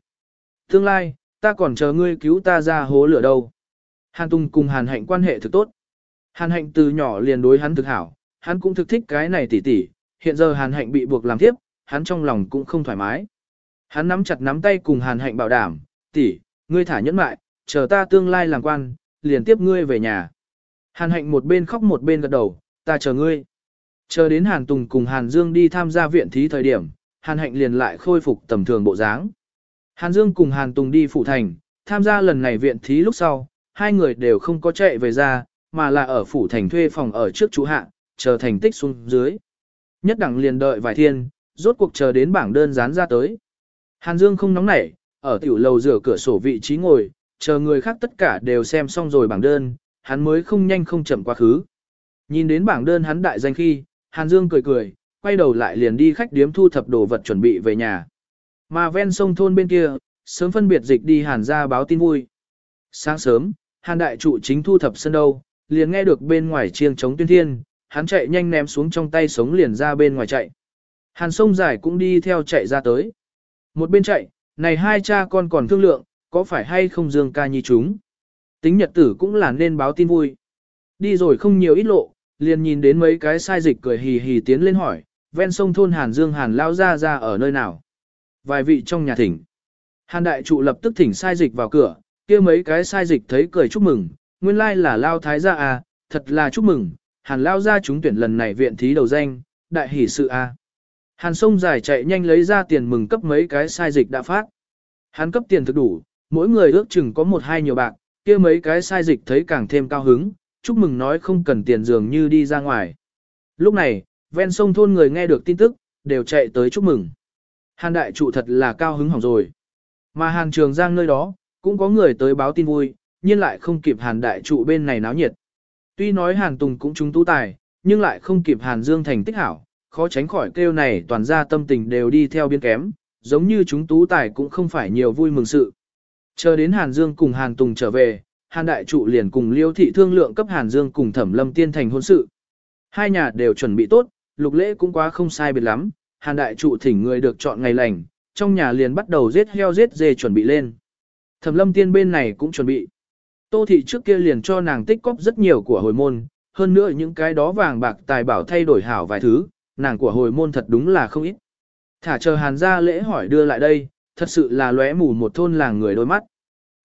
Tương lai, ta còn chờ ngươi cứu ta ra hố lửa đâu. Hàn Tùng cùng Hàn Hạnh quan hệ thực tốt. Hàn Hạnh từ nhỏ liền đối hắn thực hảo, hắn cũng thực thích cái này tỉ tỉ, hiện giờ Hàn Hạnh bị buộc làm tiếp, hắn trong lòng cũng không thoải mái. Hắn nắm chặt nắm tay cùng Hàn Hạnh bảo đảm, tỷ, ngươi thả nhẫn mại, chờ ta tương lai làm quan, liền tiếp ngươi về nhà. Hàn Hạnh một bên khóc một bên gật đầu, ta chờ ngươi. Chờ đến Hàn Tùng cùng Hàn Dương đi tham gia viện thí thời điểm, Hàn Hạnh liền lại khôi phục tầm thường bộ dáng. Hàn Dương cùng Hàn Tùng đi phủ thành, tham gia lần này viện thí lúc sau, hai người đều không có chạy về ra, mà là ở phủ thành thuê phòng ở trước chú hạ, chờ thành tích xuống dưới. Nhất đẳng liền đợi vài thiên, rốt cuộc chờ đến bảng đơn dán ra tới. Hàn Dương không nóng nảy, ở tiểu lầu rửa cửa sổ vị trí ngồi, chờ người khác tất cả đều xem xong rồi bảng đơn, hắn mới không nhanh không chậm quá khứ. Nhìn đến bảng đơn hắn đại danh khi, Hàn Dương cười cười, quay đầu lại liền đi khách điếm thu thập đồ vật chuẩn bị về nhà. Mà ven sông thôn bên kia, sớm phân biệt dịch đi Hàn ra báo tin vui. Sáng sớm, Hàn đại trụ chính thu thập sân đâu, liền nghe được bên ngoài chiêng chống tuyên thiên, hắn chạy nhanh ném xuống trong tay sống liền ra bên ngoài chạy. Hàn sông dài cũng đi theo chạy ra tới. Một bên chạy, này hai cha con còn thương lượng, có phải hay không dương ca nhi chúng. Tính nhật tử cũng là nên báo tin vui. Đi rồi không nhiều ít lộ, liền nhìn đến mấy cái sai dịch cười hì hì tiến lên hỏi, ven sông thôn Hàn Dương Hàn lao ra ra ở nơi nào. Vài vị trong nhà thỉnh. Hàn đại trụ lập tức thỉnh sai dịch vào cửa, kia mấy cái sai dịch thấy cười chúc mừng, nguyên lai là lao thái gia à, thật là chúc mừng, Hàn lao ra chúng tuyển lần này viện thí đầu danh, đại hỷ sự à. Hàn sông dài chạy nhanh lấy ra tiền mừng cấp mấy cái sai dịch đã phát. Hắn cấp tiền thực đủ, mỗi người ước chừng có một hai nhiều bạc, kia mấy cái sai dịch thấy càng thêm cao hứng, chúc mừng nói không cần tiền dường như đi ra ngoài. Lúc này, ven sông thôn người nghe được tin tức, đều chạy tới chúc mừng. Hàn đại trụ thật là cao hứng hỏng rồi. Mà hàn trường giang nơi đó, cũng có người tới báo tin vui, nhưng lại không kịp hàn đại trụ bên này náo nhiệt. Tuy nói hàn tùng cũng chúng tú tài, nhưng lại không kịp hàn dương thành tích hảo, khó tránh khỏi kêu này toàn ra tâm tình đều đi theo biên kém, giống như chúng tú tài cũng không phải nhiều vui mừng sự. Chờ đến hàn dương cùng hàn tùng trở về, hàn đại trụ liền cùng liêu thị thương lượng cấp hàn dương cùng thẩm lâm tiên thành hôn sự. Hai nhà đều chuẩn bị tốt, lục lễ cũng quá không sai biệt lắm, hàn đại trụ thỉnh người được chọn ngày lành, trong nhà liền bắt đầu giết heo giết dê chuẩn bị lên. Thẩm lâm tiên bên này cũng chuẩn bị. Tô thị trước kia liền cho nàng tích cóp rất nhiều của hồi môn, hơn nữa những cái đó vàng bạc tài bảo thay đổi hảo vài thứ, nàng của hồi môn thật đúng là không ít. Thả chờ hàn ra lễ hỏi đưa lại đây, thật sự là lóe mù một thôn làng người đôi mắt.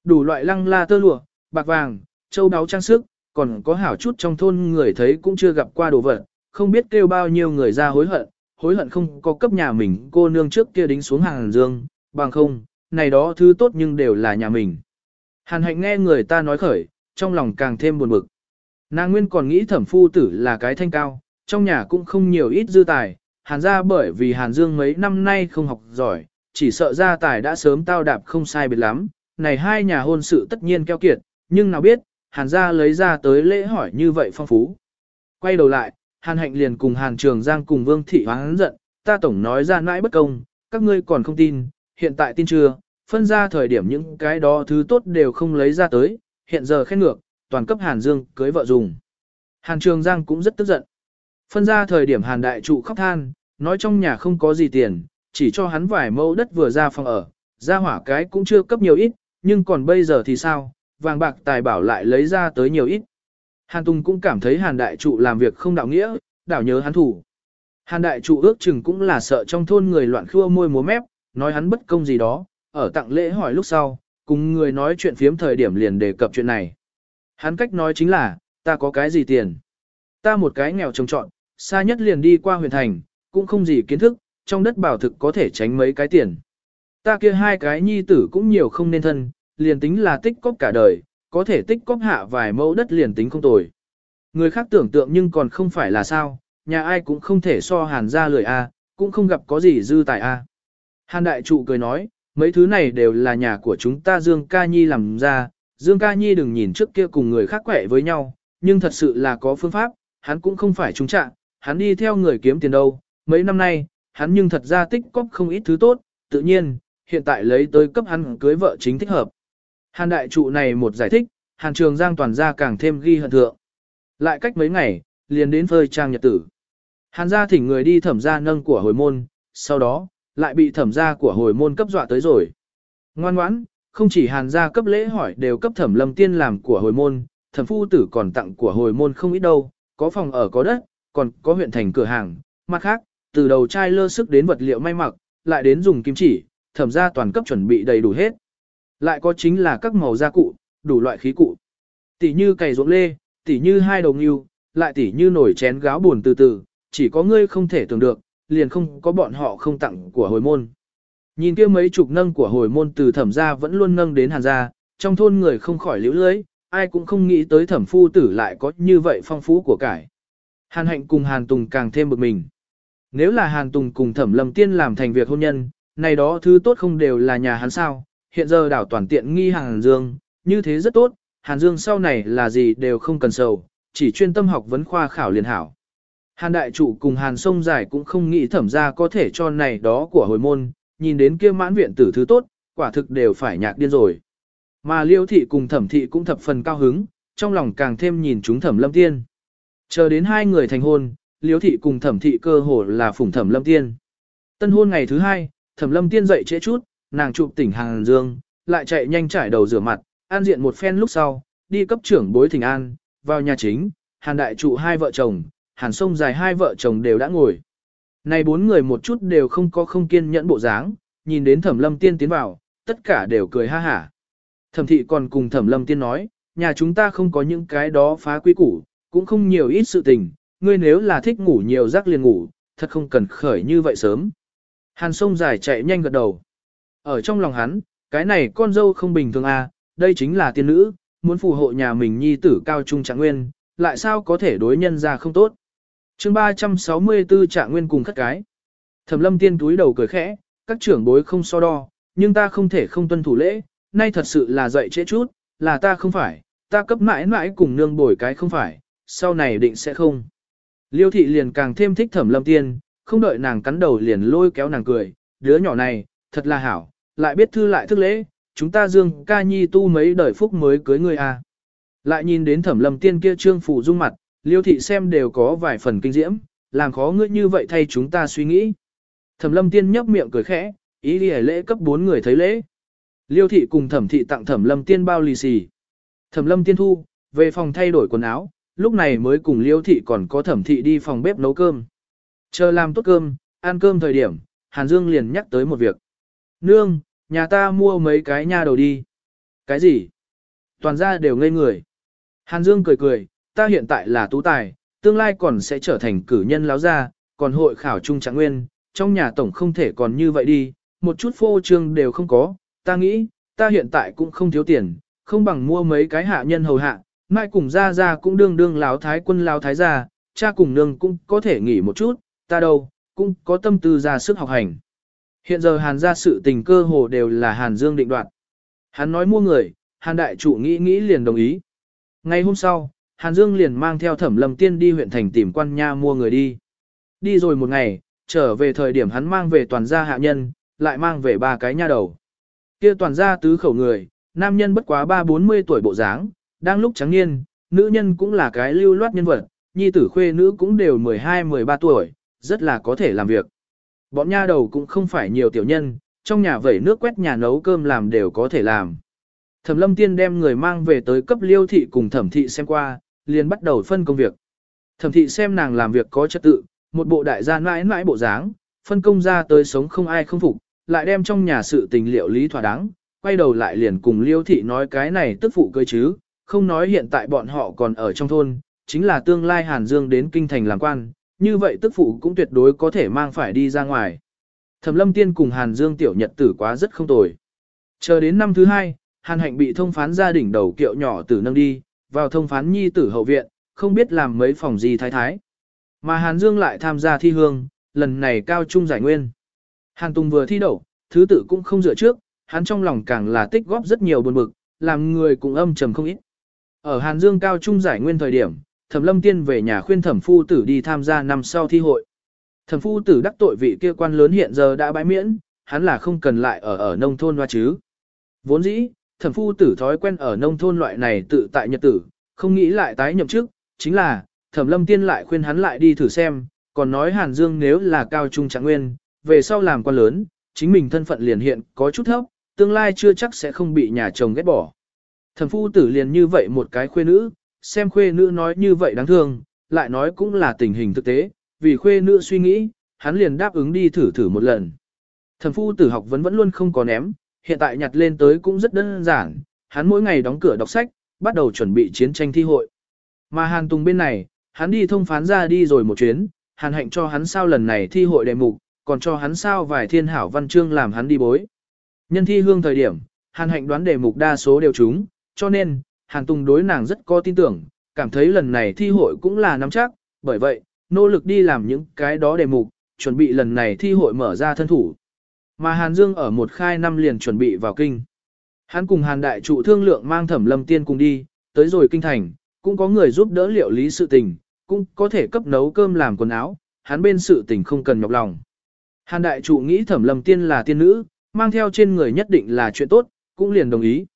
Đủ loại lăng la tơ lụa, bạc vàng, châu đáo trang sức, còn có hảo chút trong thôn người thấy cũng chưa gặp qua đồ vật, không biết kêu bao nhiêu người ra hối hận, hối hận không có cấp nhà mình cô nương trước kia đính xuống hàng dương, bằng không, này đó thứ tốt nhưng đều là nhà mình. Hàn hạnh nghe người ta nói khởi, trong lòng càng thêm buồn bực. Nàng nguyên còn nghĩ thẩm phu tử là cái thanh cao, trong nhà cũng không nhiều ít dư tài, hàn ra bởi vì hàn dương mấy năm nay không học giỏi, chỉ sợ gia tài đã sớm tao đạp không sai biệt lắm, này hai nhà hôn sự tất nhiên keo kiệt, nhưng nào biết, hàn gia lấy ra tới lễ hỏi như vậy phong phú. Quay đầu lại, hàn hạnh liền cùng hàn trường giang cùng vương thị hoáng giận, ta tổng nói ra nãi bất công, các ngươi còn không tin, hiện tại tin chưa, phân ra thời điểm những cái đó thứ tốt đều không lấy ra tới, hiện giờ khen ngược, toàn cấp hàn dương cưới vợ dùng. Hàn trường giang cũng rất tức giận. Phân ra thời điểm hàn đại trụ khóc than, nói trong nhà không có gì tiền, chỉ cho hắn vài mẫu đất vừa ra phòng ở, ra hỏa cái cũng chưa cấp nhiều ít, nhưng còn bây giờ thì sao, vàng bạc tài bảo lại lấy ra tới nhiều ít. Hàn Tùng cũng cảm thấy Hàn Đại Trụ làm việc không đạo nghĩa, đảo nhớ hắn thủ. Hàn Đại Trụ ước chừng cũng là sợ trong thôn người loạn khua môi múa mép, nói hắn bất công gì đó, ở tặng lễ hỏi lúc sau, cùng người nói chuyện phiếm thời điểm liền đề cập chuyện này. Hắn cách nói chính là, ta có cái gì tiền. Ta một cái nghèo trồng trọn, xa nhất liền đi qua huyện thành, cũng không gì kiến thức, trong đất bảo thực có thể tránh mấy cái tiền. Ta kia hai cái nhi tử cũng nhiều không nên thân, liền tính là tích cóp cả đời, có thể tích cóp hạ vài mẫu đất liền tính không tồi. Người khác tưởng tượng nhưng còn không phải là sao, nhà ai cũng không thể so hàn ra lời A, cũng không gặp có gì dư tài A. Hàn đại trụ cười nói, mấy thứ này đều là nhà của chúng ta Dương Ca Nhi làm ra, Dương Ca Nhi đừng nhìn trước kia cùng người khác quẻ với nhau, nhưng thật sự là có phương pháp, hắn cũng không phải trúng trạng, hắn đi theo người kiếm tiền đâu, mấy năm nay, hắn nhưng thật ra tích cóp không ít thứ tốt, tự nhiên, hiện tại lấy tới cấp hắn cưới vợ chính thích hợp. Hàn đại trụ này một giải thích, Hàn Trường Giang toàn gia càng thêm ghi hận thượng. Lại cách mấy ngày, liền đến phơi trang nhật tử. Hàn gia thỉnh người đi thẩm gia nâng của hồi môn, sau đó, lại bị thẩm gia của hồi môn cấp dọa tới rồi. Ngoan ngoãn, không chỉ hàn gia cấp lễ hỏi đều cấp thẩm lâm tiên làm của hồi môn, thẩm phu tử còn tặng của hồi môn không ít đâu, có phòng ở có đất, còn có huyện thành cửa hàng, mặt khác, từ đầu chai lơ sức đến vật liệu may mặc, lại đến dùng kim chỉ, thẩm gia toàn cấp chuẩn bị đầy đủ hết. Lại có chính là các màu gia cụ, đủ loại khí cụ. Tỷ như cày ruộng lê, tỷ như hai đồng yêu, lại tỷ như nổi chén gáo buồn từ từ, chỉ có ngươi không thể tưởng được, liền không có bọn họ không tặng của hồi môn. Nhìn kia mấy chục nâng của hồi môn từ thẩm gia vẫn luôn nâng đến hàn gia, trong thôn người không khỏi liễu lưới, ai cũng không nghĩ tới thẩm phu tử lại có như vậy phong phú của cải. Hàn hạnh cùng hàn tùng càng thêm bực mình. Nếu là hàn tùng cùng thẩm lâm tiên làm thành việc hôn nhân, này đó thứ tốt không đều là nhà hắn sao, hiện giờ đảo toàn tiện nghi hàn dương, như thế rất tốt, hàn dương sau này là gì đều không cần sầu, chỉ chuyên tâm học vấn khoa khảo liền hảo. Hàn đại trụ cùng hàn sông dài cũng không nghĩ thẩm ra có thể cho này đó của hồi môn, nhìn đến kia mãn viện tử thứ tốt, quả thực đều phải nhạc điên rồi. Mà liêu thị cùng thẩm thị cũng thập phần cao hứng, trong lòng càng thêm nhìn chúng thẩm lâm tiên. Chờ đến hai người thành hôn, liêu thị cùng thẩm thị cơ hồ là phủng thẩm lâm tiên. Tân hôn ngày thứ hai, thẩm lâm tiên dậy trễ chút, nàng chụp tỉnh hàng dương, lại chạy nhanh trải đầu rửa mặt, an diện một phen lúc sau, đi cấp trưởng bối thỉnh an, vào nhà chính, hàn đại trụ hai vợ chồng, hàn sông dài hai vợ chồng đều đã ngồi. Này bốn người một chút đều không có không kiên nhẫn bộ dáng, nhìn đến thẩm lâm tiên tiến vào, tất cả đều cười ha hả. Thẩm thị còn cùng thẩm lâm tiên nói, nhà chúng ta không có những cái đó phá quy củ, cũng không nhiều ít sự tình, ngươi nếu là thích ngủ nhiều giấc liền ngủ, thật không cần khởi như vậy sớm. Hàn sông dài chạy nhanh gật đầu. Ở trong lòng hắn, cái này con dâu không bình thường à, đây chính là tiên nữ, muốn phù hộ nhà mình nhi tử cao trung trạng nguyên, lại sao có thể đối nhân ra không tốt. chương 364 trạng nguyên cùng khất cái. Thẩm lâm tiên túi đầu cười khẽ, các trưởng bối không so đo, nhưng ta không thể không tuân thủ lễ, nay thật sự là dậy trễ chút, là ta không phải, ta cấp mãi mãi cùng nương bồi cái không phải, sau này định sẽ không. Liêu thị liền càng thêm thích thẩm lâm tiên, không đợi nàng cắn đầu liền lôi kéo nàng cười, đứa nhỏ này, thật là hảo, lại biết thư lại thức lễ, chúng ta dương ca nhi tu mấy đời phúc mới cưới ngươi à. Lại nhìn đến thẩm lâm tiên kia trương phủ dung mặt, liêu thị xem đều có vài phần kinh diễm, làm khó ngươi như vậy thay chúng ta suy nghĩ. Thẩm lâm tiên nhấp miệng cười khẽ, ý đi lễ cấp bốn người thấy lễ. Liêu thị cùng thẩm thị tặng thẩm lâm tiên bao lì xì. Thẩm lâm tiên thu, về phòng thay đổi quần áo, lúc này mới cùng liêu thị còn có thẩm thị đi phòng bếp nấu cơm. Chờ làm tốt cơm, ăn cơm thời điểm, Hàn Dương liền nhắc tới một việc. Nương, nhà ta mua mấy cái nha đầu đi. Cái gì? Toàn ra đều ngây người. Hàn Dương cười cười, ta hiện tại là tú tài, tương lai còn sẽ trở thành cử nhân láo gia, còn hội khảo trung trạng nguyên, trong nhà tổng không thể còn như vậy đi, một chút phô trương đều không có, ta nghĩ, ta hiện tại cũng không thiếu tiền, không bằng mua mấy cái hạ nhân hầu hạ, mai cùng ra ra cũng đương đương láo thái quân láo thái gia, cha cùng nương cũng có thể nghỉ một chút, ta đâu, cũng có tâm tư ra sức học hành. Hiện giờ Hàn gia sự tình cơ hồ đều là Hàn Dương định đoạt. Hắn nói mua người, Hàn đại chủ nghĩ nghĩ liền đồng ý. Ngay hôm sau, Hàn Dương liền mang theo Thẩm Lâm Tiên đi huyện thành tìm quan nha mua người đi. Đi rồi một ngày, trở về thời điểm hắn mang về toàn gia hạ nhân, lại mang về ba cái nha đầu. Kia toàn gia tứ khẩu người, nam nhân bất quá ba bốn mươi tuổi bộ dáng, đang lúc trắng niên, nữ nhân cũng là cái lưu loát nhân vật, nhi tử khuê nữ cũng đều 12-13 tuổi, rất là có thể làm việc. Bọn nha đầu cũng không phải nhiều tiểu nhân, trong nhà vẩy nước quét nhà nấu cơm làm đều có thể làm. Thẩm lâm tiên đem người mang về tới cấp liêu thị cùng thẩm thị xem qua, liền bắt đầu phân công việc. Thẩm thị xem nàng làm việc có trật tự, một bộ đại gia mãi mãi bộ dáng, phân công ra tới sống không ai không phục, lại đem trong nhà sự tình liệu lý thỏa đáng, quay đầu lại liền cùng liêu thị nói cái này tức phụ cơ chứ, không nói hiện tại bọn họ còn ở trong thôn, chính là tương lai Hàn Dương đến kinh thành làm quan, như vậy tức phụ cũng tuyệt đối có thể mang phải đi ra ngoài. Thẩm lâm tiên cùng Hàn Dương tiểu nhật tử quá rất không tồi. Chờ đến năm thứ hai, Hàn hạnh bị thông phán gia đình đầu kiệu nhỏ tử nâng đi, vào thông phán nhi tử hậu viện, không biết làm mấy phòng gì thái thái. Mà Hàn Dương lại tham gia thi hương, lần này cao trung giải nguyên. Hàn Tùng vừa thi đậu, thứ tự cũng không dựa trước, hắn trong lòng càng là tích góp rất nhiều buồn bực, làm người cũng âm trầm không ít. Ở Hàn Dương cao trung giải nguyên thời điểm, Thẩm Lâm Tiên về nhà khuyên Thẩm phu tử đi tham gia năm sau thi hội. Thẩm phu tử đắc tội vị kia quan lớn hiện giờ đã bãi miễn, hắn là không cần lại ở ở nông thôn hoa chứ. Vốn dĩ, Thẩm phu tử thói quen ở nông thôn loại này tự tại nhật tử, không nghĩ lại tái nhậm chức, chính là, Thẩm Lâm Tiên lại khuyên hắn lại đi thử xem, còn nói Hàn Dương nếu là cao trung trạng nguyên, về sau làm quan lớn, chính mình thân phận liền hiện có chút thấp, tương lai chưa chắc sẽ không bị nhà chồng ghét bỏ. Thẩm phu tử liền như vậy một cái khuê nữ, xem khuê nữ nói như vậy đáng thương, lại nói cũng là tình hình thực tế, vì khuê nữ suy nghĩ, hắn liền đáp ứng đi thử thử một lần. thần phu tử học vẫn vẫn luôn không có ném, hiện tại nhặt lên tới cũng rất đơn giản, hắn mỗi ngày đóng cửa đọc sách, bắt đầu chuẩn bị chiến tranh thi hội. Mà Hàn Tùng bên này, hắn đi thông phán ra đi rồi một chuyến, Hàn hạnh cho hắn sao lần này thi hội đề mục, còn cho hắn sao vài thiên hảo văn chương làm hắn đi bối. Nhân thi hương thời điểm, Hàn hạnh đoán đề mục đa số đều trúng, cho nên, Hàn Tùng đối nàng rất có tin tưởng, cảm thấy lần này thi hội cũng là nắm chắc, bởi vậy, nỗ lực đi làm những cái đó đề mục, chuẩn bị lần này thi hội mở ra thân thủ. Mà Hàn Dương ở một khai năm liền chuẩn bị vào kinh. Hắn cùng Hàn Đại trụ thương lượng mang thẩm lâm tiên cùng đi, tới rồi kinh thành, cũng có người giúp đỡ liệu lý sự tình, cũng có thể cấp nấu cơm làm quần áo, hắn bên sự tình không cần nhọc lòng. Hàn Đại trụ nghĩ thẩm lâm tiên là tiên nữ, mang theo trên người nhất định là chuyện tốt, cũng liền đồng ý.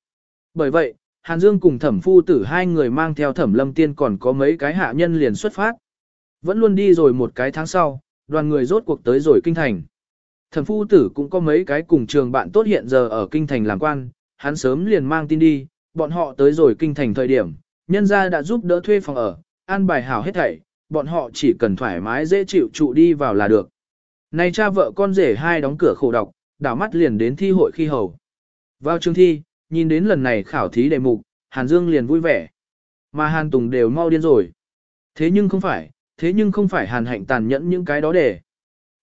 Bởi vậy, Hàn Dương cùng thẩm phu tử hai người mang theo thẩm lâm tiên còn có mấy cái hạ nhân liền xuất phát. Vẫn luôn đi rồi một cái tháng sau, đoàn người rốt cuộc tới rồi kinh thành. Thẩm phu tử cũng có mấy cái cùng trường bạn tốt hiện giờ ở kinh thành làm quan, hắn sớm liền mang tin đi, bọn họ tới rồi kinh thành thời điểm, nhân gia đã giúp đỡ thuê phòng ở, an bài hảo hết thảy, bọn họ chỉ cần thoải mái dễ chịu trụ đi vào là được. Này cha vợ con rể hai đóng cửa khổ độc, đảo mắt liền đến thi hội khi hầu. Vào trường thi, nhìn đến lần này khảo thí đề mục, Hàn Dương liền vui vẻ. Mà Hàn Tùng đều mau điên rồi. Thế nhưng không phải, thế nhưng không phải Hàn Hạnh tàn nhẫn những cái đó để.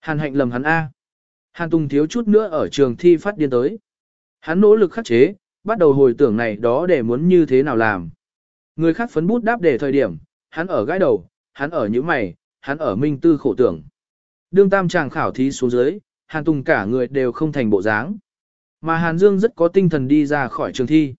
Hàn Hạnh lầm hắn A. Hàn Tùng thiếu chút nữa ở trường thi phát điên tới. Hắn nỗ lực khắc chế, bắt đầu hồi tưởng này đó để muốn như thế nào làm. Người khác phấn bút đáp để thời điểm, hắn ở gãi đầu, hắn ở những mày, hắn ở minh tư khổ tưởng. Đương tam chàng khảo thí xuống dưới, Hàn Tùng cả người đều không thành bộ dáng. Mà Hàn Dương rất có tinh thần đi ra khỏi trường thi.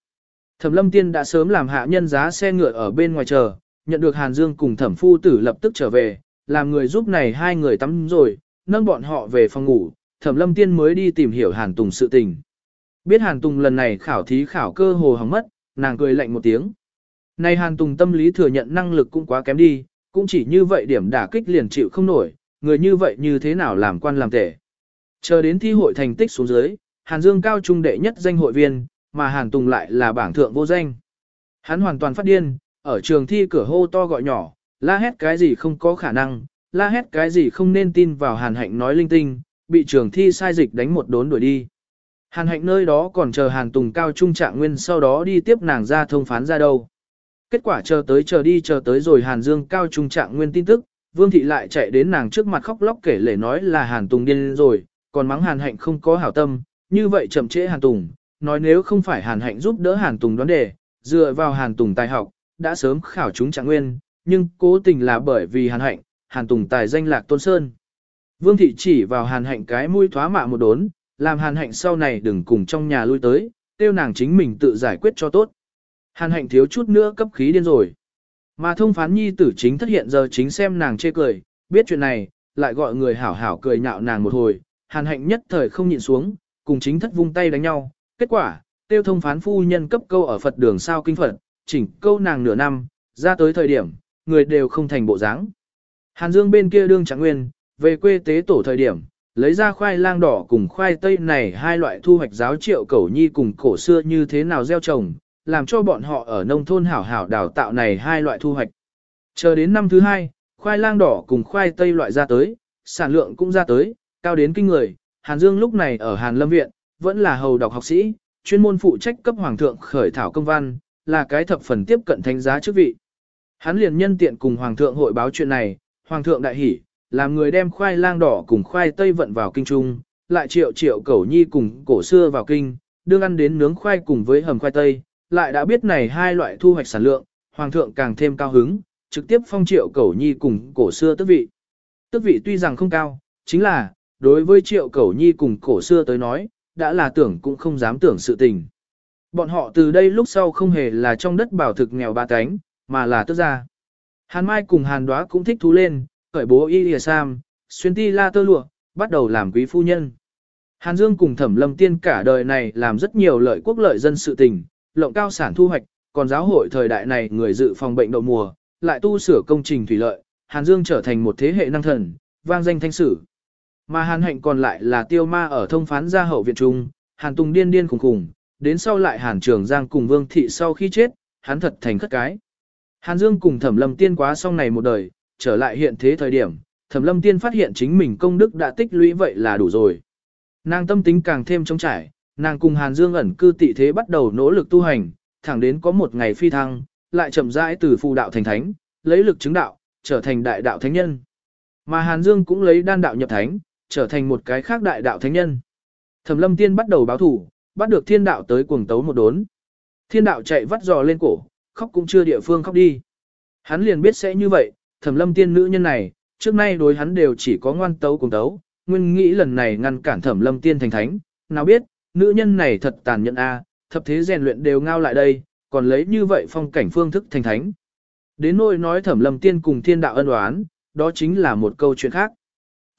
Thẩm Lâm Tiên đã sớm làm hạ nhân giá xe ngựa ở bên ngoài chờ, nhận được Hàn Dương cùng Thẩm Phu Tử lập tức trở về, làm người giúp này hai người tắm rồi, nâng bọn họ về phòng ngủ, Thẩm Lâm Tiên mới đi tìm hiểu Hàn Tùng sự tình. Biết Hàn Tùng lần này khảo thí khảo cơ hồ hỏng mất, nàng cười lạnh một tiếng. Này Hàn Tùng tâm lý thừa nhận năng lực cũng quá kém đi, cũng chỉ như vậy điểm đả kích liền chịu không nổi, người như vậy như thế nào làm quan làm tể. Chờ đến thi hội thành tích xuống dưới, Hàn Dương cao trung đệ nhất danh hội viên, mà Hàn Tùng lại là bảng thượng vô danh. Hắn hoàn toàn phát điên, ở trường thi cửa hô to gọi nhỏ, la hét cái gì không có khả năng, la hét cái gì không nên tin vào Hàn Hạnh nói linh tinh, bị trường thi sai dịch đánh một đốn đuổi đi. Hàn Hạnh nơi đó còn chờ Hàn Tùng cao trung trạng nguyên sau đó đi tiếp nàng ra thông phán ra đâu. Kết quả chờ tới chờ đi chờ tới rồi Hàn Dương cao trung trạng nguyên tin tức, Vương Thị lại chạy đến nàng trước mặt khóc lóc kể lể nói là Hàn Tùng điên rồi, còn mắng Hàn Hạnh không có hảo tâm, như vậy chậm trễ Hàn Tùng, nói nếu không phải Hàn Hạnh giúp đỡ Hàn Tùng đoán đề, dựa vào Hàn Tùng tài học, đã sớm khảo chúng trạng nguyên, nhưng cố tình là bởi vì Hàn Hạnh, Hàn Tùng tài danh lạc tôn sơn. Vương thị chỉ vào Hàn Hạnh cái mũi thoá mạ một đốn, làm hàn hạnh sau này đừng cùng trong nhà lui tới, tiêu nàng chính mình tự giải quyết cho tốt. Hàn hạnh thiếu chút nữa cấp khí điên rồi. Mà thông phán nhi tử chính thất hiện giờ chính xem nàng chê cười, biết chuyện này, lại gọi người hảo hảo cười nhạo nàng một hồi, hàn hạnh nhất thời không nhịn xuống, cùng chính thất vung tay đánh nhau. Kết quả, tiêu thông phán phu nhân cấp câu ở Phật đường sao kinh Phật, chỉnh câu nàng nửa năm, ra tới thời điểm, người đều không thành bộ dáng. Hàn Dương bên kia đương trạng nguyên, về quê tế tổ thời điểm, lấy ra khoai lang đỏ cùng khoai tây này hai loại thu hoạch giáo triệu cẩu nhi cùng cổ xưa như thế nào gieo trồng, làm cho bọn họ ở nông thôn hảo hảo đào tạo này hai loại thu hoạch. Chờ đến năm thứ hai, khoai lang đỏ cùng khoai tây loại ra tới, sản lượng cũng ra tới, cao đến kinh người. Hàn Dương lúc này ở Hàn Lâm Viện, vẫn là hầu đọc học sĩ, chuyên môn phụ trách cấp hoàng thượng khởi thảo công văn, là cái thập phần tiếp cận thánh giá chức vị. Hắn liền nhân tiện cùng hoàng thượng hội báo chuyện này, hoàng thượng đại hỉ, làm người đem khoai lang đỏ cùng khoai tây vận vào kinh trung, lại triệu triệu cẩu nhi cùng cổ xưa vào kinh, đương ăn đến nướng khoai cùng với hầm khoai tây, lại đã biết này hai loại thu hoạch sản lượng, hoàng thượng càng thêm cao hứng, trực tiếp phong triệu cẩu nhi cùng cổ xưa tước vị. Tước vị tuy rằng không cao, chính là, đối với triệu cẩu nhi cùng cổ xưa tới nói, đã là tưởng cũng không dám tưởng sự tình. Bọn họ từ đây lúc sau không hề là trong đất bảo thực nghèo ba cánh, mà là tức ra. Hàn Mai cùng Hàn Đoá cũng thích thú lên, khởi bố y lìa sam, xuyên ti la tơ lụa, bắt đầu làm quý phu nhân. Hàn Dương cùng Thẩm Lâm Tiên cả đời này làm rất nhiều lợi quốc lợi dân sự tình, lộng cao sản thu hoạch, còn giáo hội thời đại này người dự phòng bệnh đậu mùa, lại tu sửa công trình thủy lợi, Hàn Dương trở thành một thế hệ năng thần, vang danh thanh sử. Mà Hàn Hạnh còn lại là tiêu ma ở thông phán gia hậu viện trung, Hàn Tùng điên điên khùng khùng, đến sau lại Hàn Trường Giang cùng Vương Thị sau khi chết, hắn thật thành khất cái. Hàn Dương cùng Thẩm Lâm Tiên quá xong này một đời, trở lại hiện thế thời điểm, Thẩm Lâm Tiên phát hiện chính mình công đức đã tích lũy vậy là đủ rồi. Nàng tâm tính càng thêm trống trải, nàng cùng Hàn Dương ẩn cư tị thế bắt đầu nỗ lực tu hành, thẳng đến có một ngày phi thăng, lại chậm rãi từ phù đạo thành thánh, lấy lực chứng đạo, trở thành đại đạo thánh nhân. Mà Hàn Dương cũng lấy đan đạo nhập thánh, trở thành một cái khác đại đạo thánh nhân. Thẩm Lâm Tiên bắt đầu báo thủ, bắt được thiên đạo tới cuồng tấu một đốn. Thiên đạo chạy vắt giò lên cổ, khóc cũng chưa địa phương khóc đi. Hắn liền biết sẽ như vậy, Thẩm Lâm Tiên nữ nhân này, trước nay đối hắn đều chỉ có ngoan tấu cuồng tấu, nguyên nghĩ lần này ngăn cản Thẩm Lâm Tiên thành thánh, nào biết, nữ nhân này thật tàn nhẫn a, thập thế rèn luyện đều ngao lại đây, còn lấy như vậy phong cảnh phương thức thành thánh. Đến nỗi nói thẩm lâm tiên cùng thiên đạo ân oán, đó chính là một câu chuyện khác.